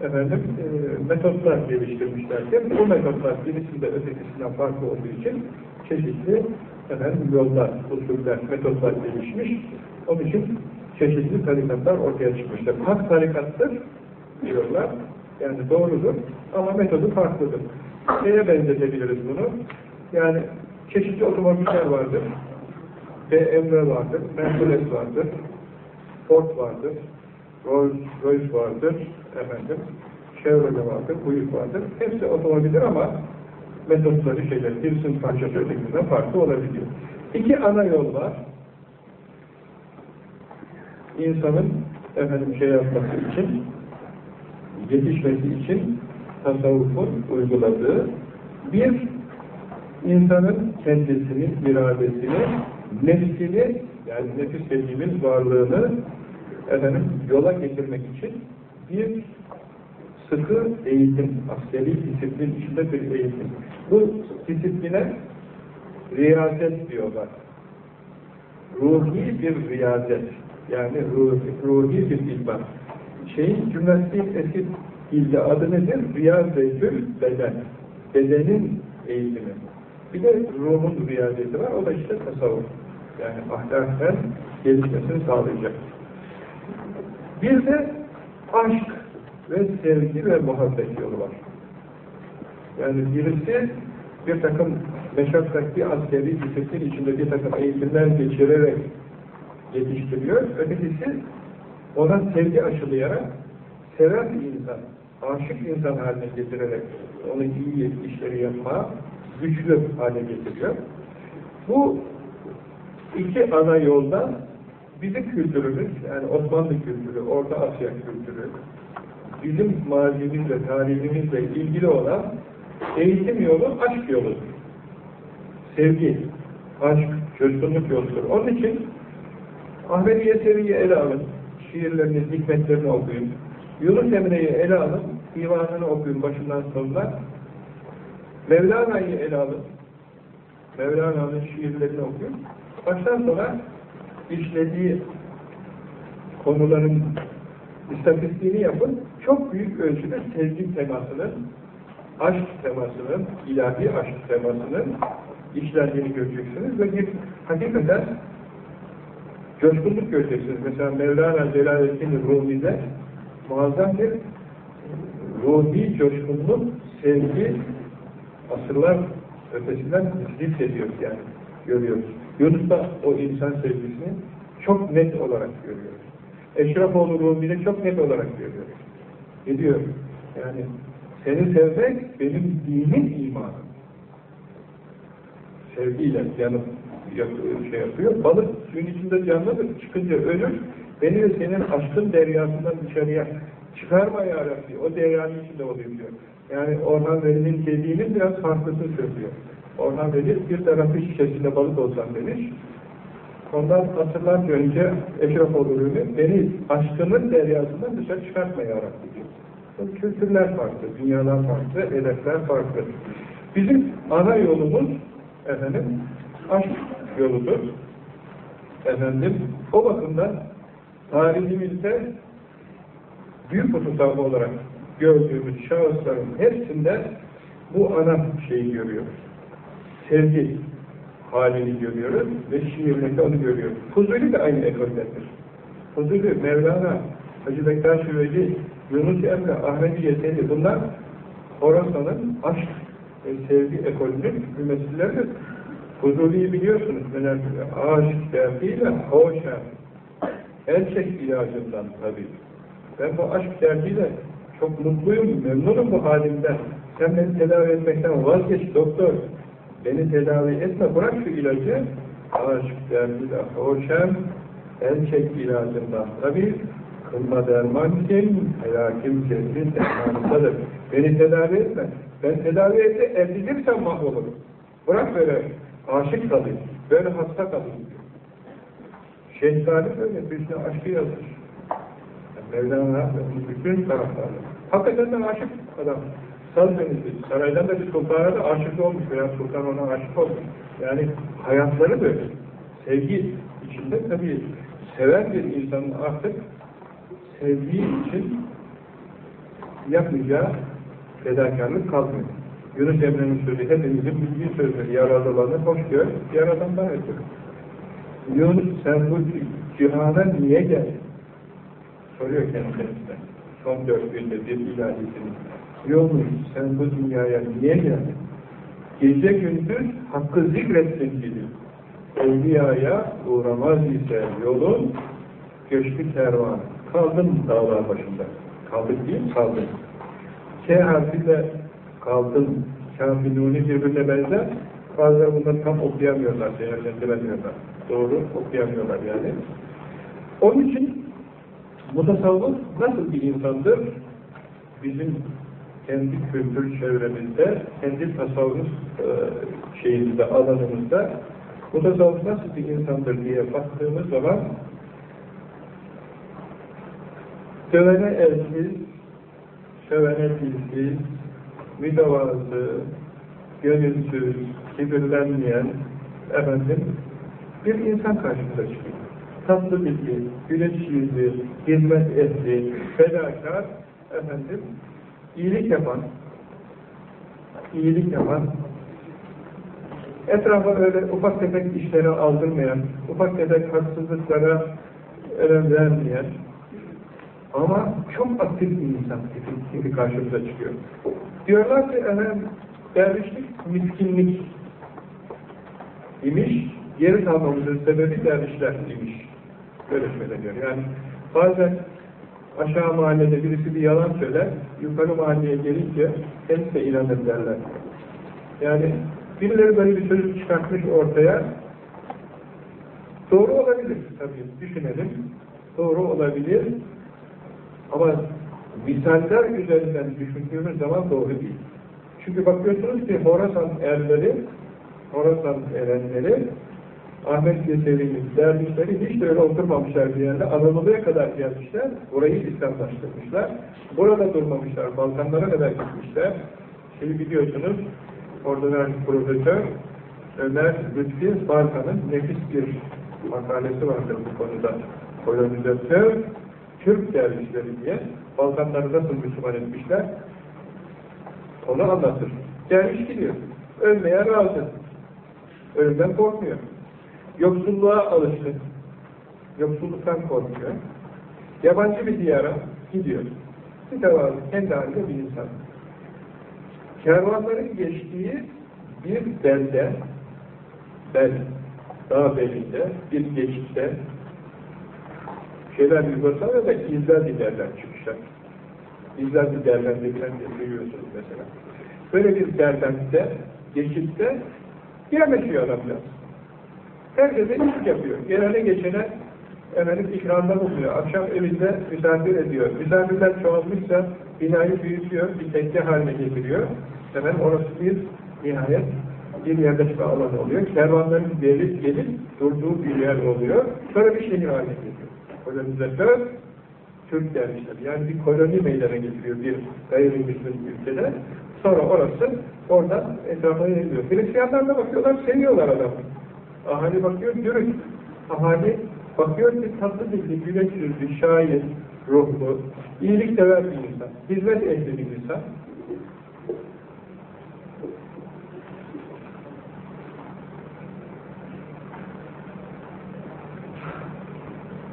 efendim, e, metotlar geliştirmişlerken bu metotlar birisinde ötekisinden farklı olduğu için çeşitli efendim, yollar, usuller, metotlar gelişmiş. Onun için çeşitli tarikatlar ortaya çıkmışlar. Hak tarikattır diyorlar. Yani doğrudur ama metodu farklıdır. Neye benzetebiliriz bunu? Yani çeşitli otomobiller vardır. BMW vardır, Mercedes vardır, Ford vardır, Rolls Royce vardır, efendim, Chevrolet vardır, Buick vardır. Hepsi otomobildir ama metotları şeyler, birisinin parçası ötekinden farklı olabiliyor. İki ana yol var. İnsanın efendim şey yapması için, yetişmesi için tasavvufun uyguladığı bir insanın kendisini, iradesini, nefsini yani nefis dediğimiz varlığını efendim yola getirmek için bir sıkı eğitim, askeri disiplin içinde bir eğitim. Bu disipline riyazet diyorlar. Ruhi bir riyazet. Yani ruhi, ruhi bir ilman. Şeyin cümlesi eski dilde adı nedir? Riyazetül beden. Bedenin eğitimi. Bir de ruhun riyazeti var. O da işte tasavvuf. Yani ahlaken gelişmesini sağlayacak. Bir de aşk ve sevgi ve muhabbet yolu var. Yani birisi bir takım meşakkatli askeri disiplin içinde bir takım eğitimler geçirerek yetiştiriyor. Ötekisi ona sevgi aşılayarak seven bir insan, aşık insan haline getirerek onu iyi işleri yapma, güçlü hale getiriyor. Bu iki ana yolda bizim kültürümüz, yani Osmanlı kültürü, Orta Asya kültürü, bizim mazimizle, tarihimizle ilgili olan eğitim yolu aşk yoludur. Sevgi, aşk, çözgünlük yoludur. Onun için Ahmet Yesevi'yi ele alın, şiirlerini, hikmetlerini okuyun. Yunus Emre'yi ele alın, divanını okuyun başından sonuna. Mevlana'yı ele alın, Mevlana'nın şiirlerini okuyun. Baştan sona işlediği konuların istatistiğini yapın, çok büyük ölçüde sevgi temasının, aşk temasının, ilahi aşk temasının işlendiğini göreceksiniz ve bir hakikaten coşkunluk göreceksiniz. Mesela Mevlana Celaleddin Rumi'de muazzam bir ruhi coşkunluk, sevgi asırlar ötesinden hissediyoruz yani, görüyoruz. Yunus'ta o insan sevgisini çok net olarak görüyoruz. Eşrefoğlu Rumi'de çok net olarak görüyoruz. ediyor. Yani seni sevmek benim dinin imanım. Sevgiyle yanıp şey yapıyor. Balık suyun içinde canlıdır. Çıkınca ölür. Beni de senin aşkın deryasından dışarıya çıkarma ya. O deryanın içinde olayım diyor. Yani Orhan Veli'nin dediğinin biraz farklısını söylüyor. Orhan Veli bir tarafı şişesinde balık olsam demiş. Ondan asırlarca önce Eşrefoğlu'nu beni aşkının deryasından dışarı çıkartma ya Rabbi diyor. Kültürler farklı, dünyalar farklı, hedefler farklı. Bizim ana yolumuz efendim aşk yoludur. Efendim o bakımdan tarihimizde büyük hususlar olarak gördüğümüz şahısların hepsinde bu ana şeyi görüyoruz. Sevgi halini görüyoruz ve şiirlerinde onu görüyoruz. Fuzuli de aynı ekollerdir. Fuzuli, Mevlana, Hacı Bektaş Veli, Yunus Emre, Ahmedi Yeteli bunlar Horasan'ın aşk ve sevgi ekolünün ümmetleridir. Fuzuli'yi biliyorsunuz. Aşk derdiyle hoşa. El çek ilacından tabii. Ben bu aşk derdiyle çok mutluyum, memnunum bu halimden. Sen beni tedavi etmekten vazgeç doktor. Beni tedavi etme, bırak şu ilacı. Aşk derdiyle hoşem, el çek ilacından. Tabi kılma derman kim, helakim kesin dermanındadır. Beni tedavi etme. Ben tedavi ede, edilirsem mahvolurum. Bırak böyle aşık kalayım, böyle hasta kalayım. Şeyh Salih öyle, Hüsnü aşkı yazmış. Mevlana bütün taraftarı. Hakikaten de aşık adam. Saz denizli. Saraydan da bir sultana da aşık olmuş veya sultan ona aşık olmuş. Yani hayatları böyle. Sevgi içinde tabii seven bir insanın artık sevdiği için yapmayacağı fedakarlık kalmıyor. Yunus Emre'nin sözü hepimizin bildiği sözdür. Yaralılanı hoş gör, yaradan daha ötür. Yunus sen bu cihana niye geldin? Soruyor kendisine. Son dört günde bir ilahisini. Yunus sen bu dünyaya niye geldin? Gece gündüz hakkı zikretsin gibi. Evliyaya uğramaz ise yolun göçtü kervan. Kaldım dağlar başında. Kaldık değil, kaldım. K harfiyle kaldım, kafi nuni birbirine benzer. Bazıları bunları tam okuyamıyorlar, değerlendiremiyorlar. Doğru okuyamıyorlar yani. Onun için mutasavvuf nasıl bir insandır? Bizim kendi kültür çevremizde, kendi tasavvuf e, şeyimizde, alanımızda mutasavvuf nasıl bir insandır diye baktığımız zaman dövene elsiz, sövene dilsiz, mütevazı, gönülsüz, kibirlenmeyen efendim bir insan karşımıza çıkıyor. Tatlı bilgi, güneş yüzü, hizmet ehli, fedakar, efendim, iyilik yapan, iyilik yapan, etrafa öyle ufak tefek işlere aldırmayan, ufak tefek haksızlıklara önem vermeyen, ama çok aktif bir insan tipi, tipi karşımıza çıkıyor. Diyorlar ki efendim, dervişlik miskinlik imiş, geri kalmamızın sebebi dervişler imiş. Böyle söyleniyor. Yani bazen aşağı mahallede birisi bir yalan söyler, yukarı mahalleye gelince de inanır derler. Yani birileri böyle bir sözü çıkartmış ortaya, doğru olabilir tabii, düşünelim. Doğru olabilir ama misaller üzerinden düşündüğümüz zaman doğru değil. Çünkü bakıyorsunuz ki Horasan erleri, Horasan erenleri, Ahmet Yesevi'nin dervişleri hiç de öyle oturmamışlar bir yerde. Anadolu'ya kadar gelmişler, burayı İslamlaştırmışlar. Burada durmamışlar, Balkanlara kadar gitmişler. Şimdi biliyorsunuz, orada profesör Ömer Lütfi Barkan'ın nefis bir makalesi vardır bu konuda. Kolonizatör, Türk dervişleri diye Balkanları nasıl Müslüman etmişler onu anlatır. Derviş gidiyor. Ölmeye razı. Ölümden korkmuyor. Yoksulluğa alıştı. Yoksulluktan korkuyor. Yabancı bir diyara gidiyor. Bir de kendi halinde bir insan. Kervanların geçtiği bir belde, bel, dağ belinde, bir geçitte şeyler Yugoslavya'da izler giderler çıkışlar. Bizler bir değerlendirilen diye duyuyorsunuz mesela. Böyle bir derlentte, geçitte giremetiyor adamlar. Herkese iyilik yapıyor. Gelene geçene efendim ikramda bulunuyor. Akşam evinde misafir ediyor. Misafirler çoğalmışsa binayı büyütüyor, bir tekke haline getiriyor. Efendim orası bir nihayet bir yerleşme alanı oluyor. Kervanların gelip gelip durduğu bir yer oluyor. Sonra bir şehir haline geliyor. Kolonizatör Türk dervişler. Yani bir koloni meydana getiriyor bir gayrimüslim ülkede. Sonra orası oradan etrafa yayılıyor. Hristiyanlar da bakıyorlar, seviyorlar adamı. Ahali bakıyor, dürüst. Ahali bakıyor ki tatlı dilli, güneş yüzlü, şair, ruhlu, iyiliksever bir insan, hizmet ehli bir insan.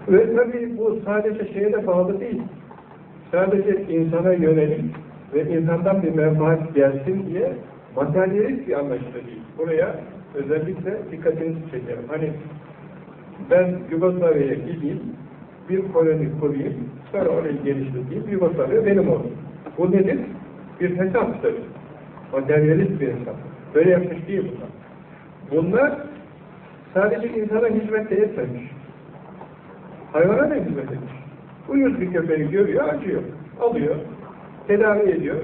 Ve tabii bu sadece şeye de bağlı değil. Sadece insana yönelik ve insandan bir menfaat gelsin diye materyalist bir değil. Buraya özellikle dikkatinizi çekerim. Hani ben Yugoslavya'ya gideyim, bir koloni kurayım, sonra orayı genişleteyim, Yugoslavya benim olsun. Bu nedir? Bir hesaptır. Materyalist bir hesap. Böyle yapmış değil bunlar. Bunlar sadece insana hizmet de etmemiş. Hayvana da hizmet etmiş. Uyuz bir köpeği görüyor, acıyor. Alıyor, tedavi ediyor.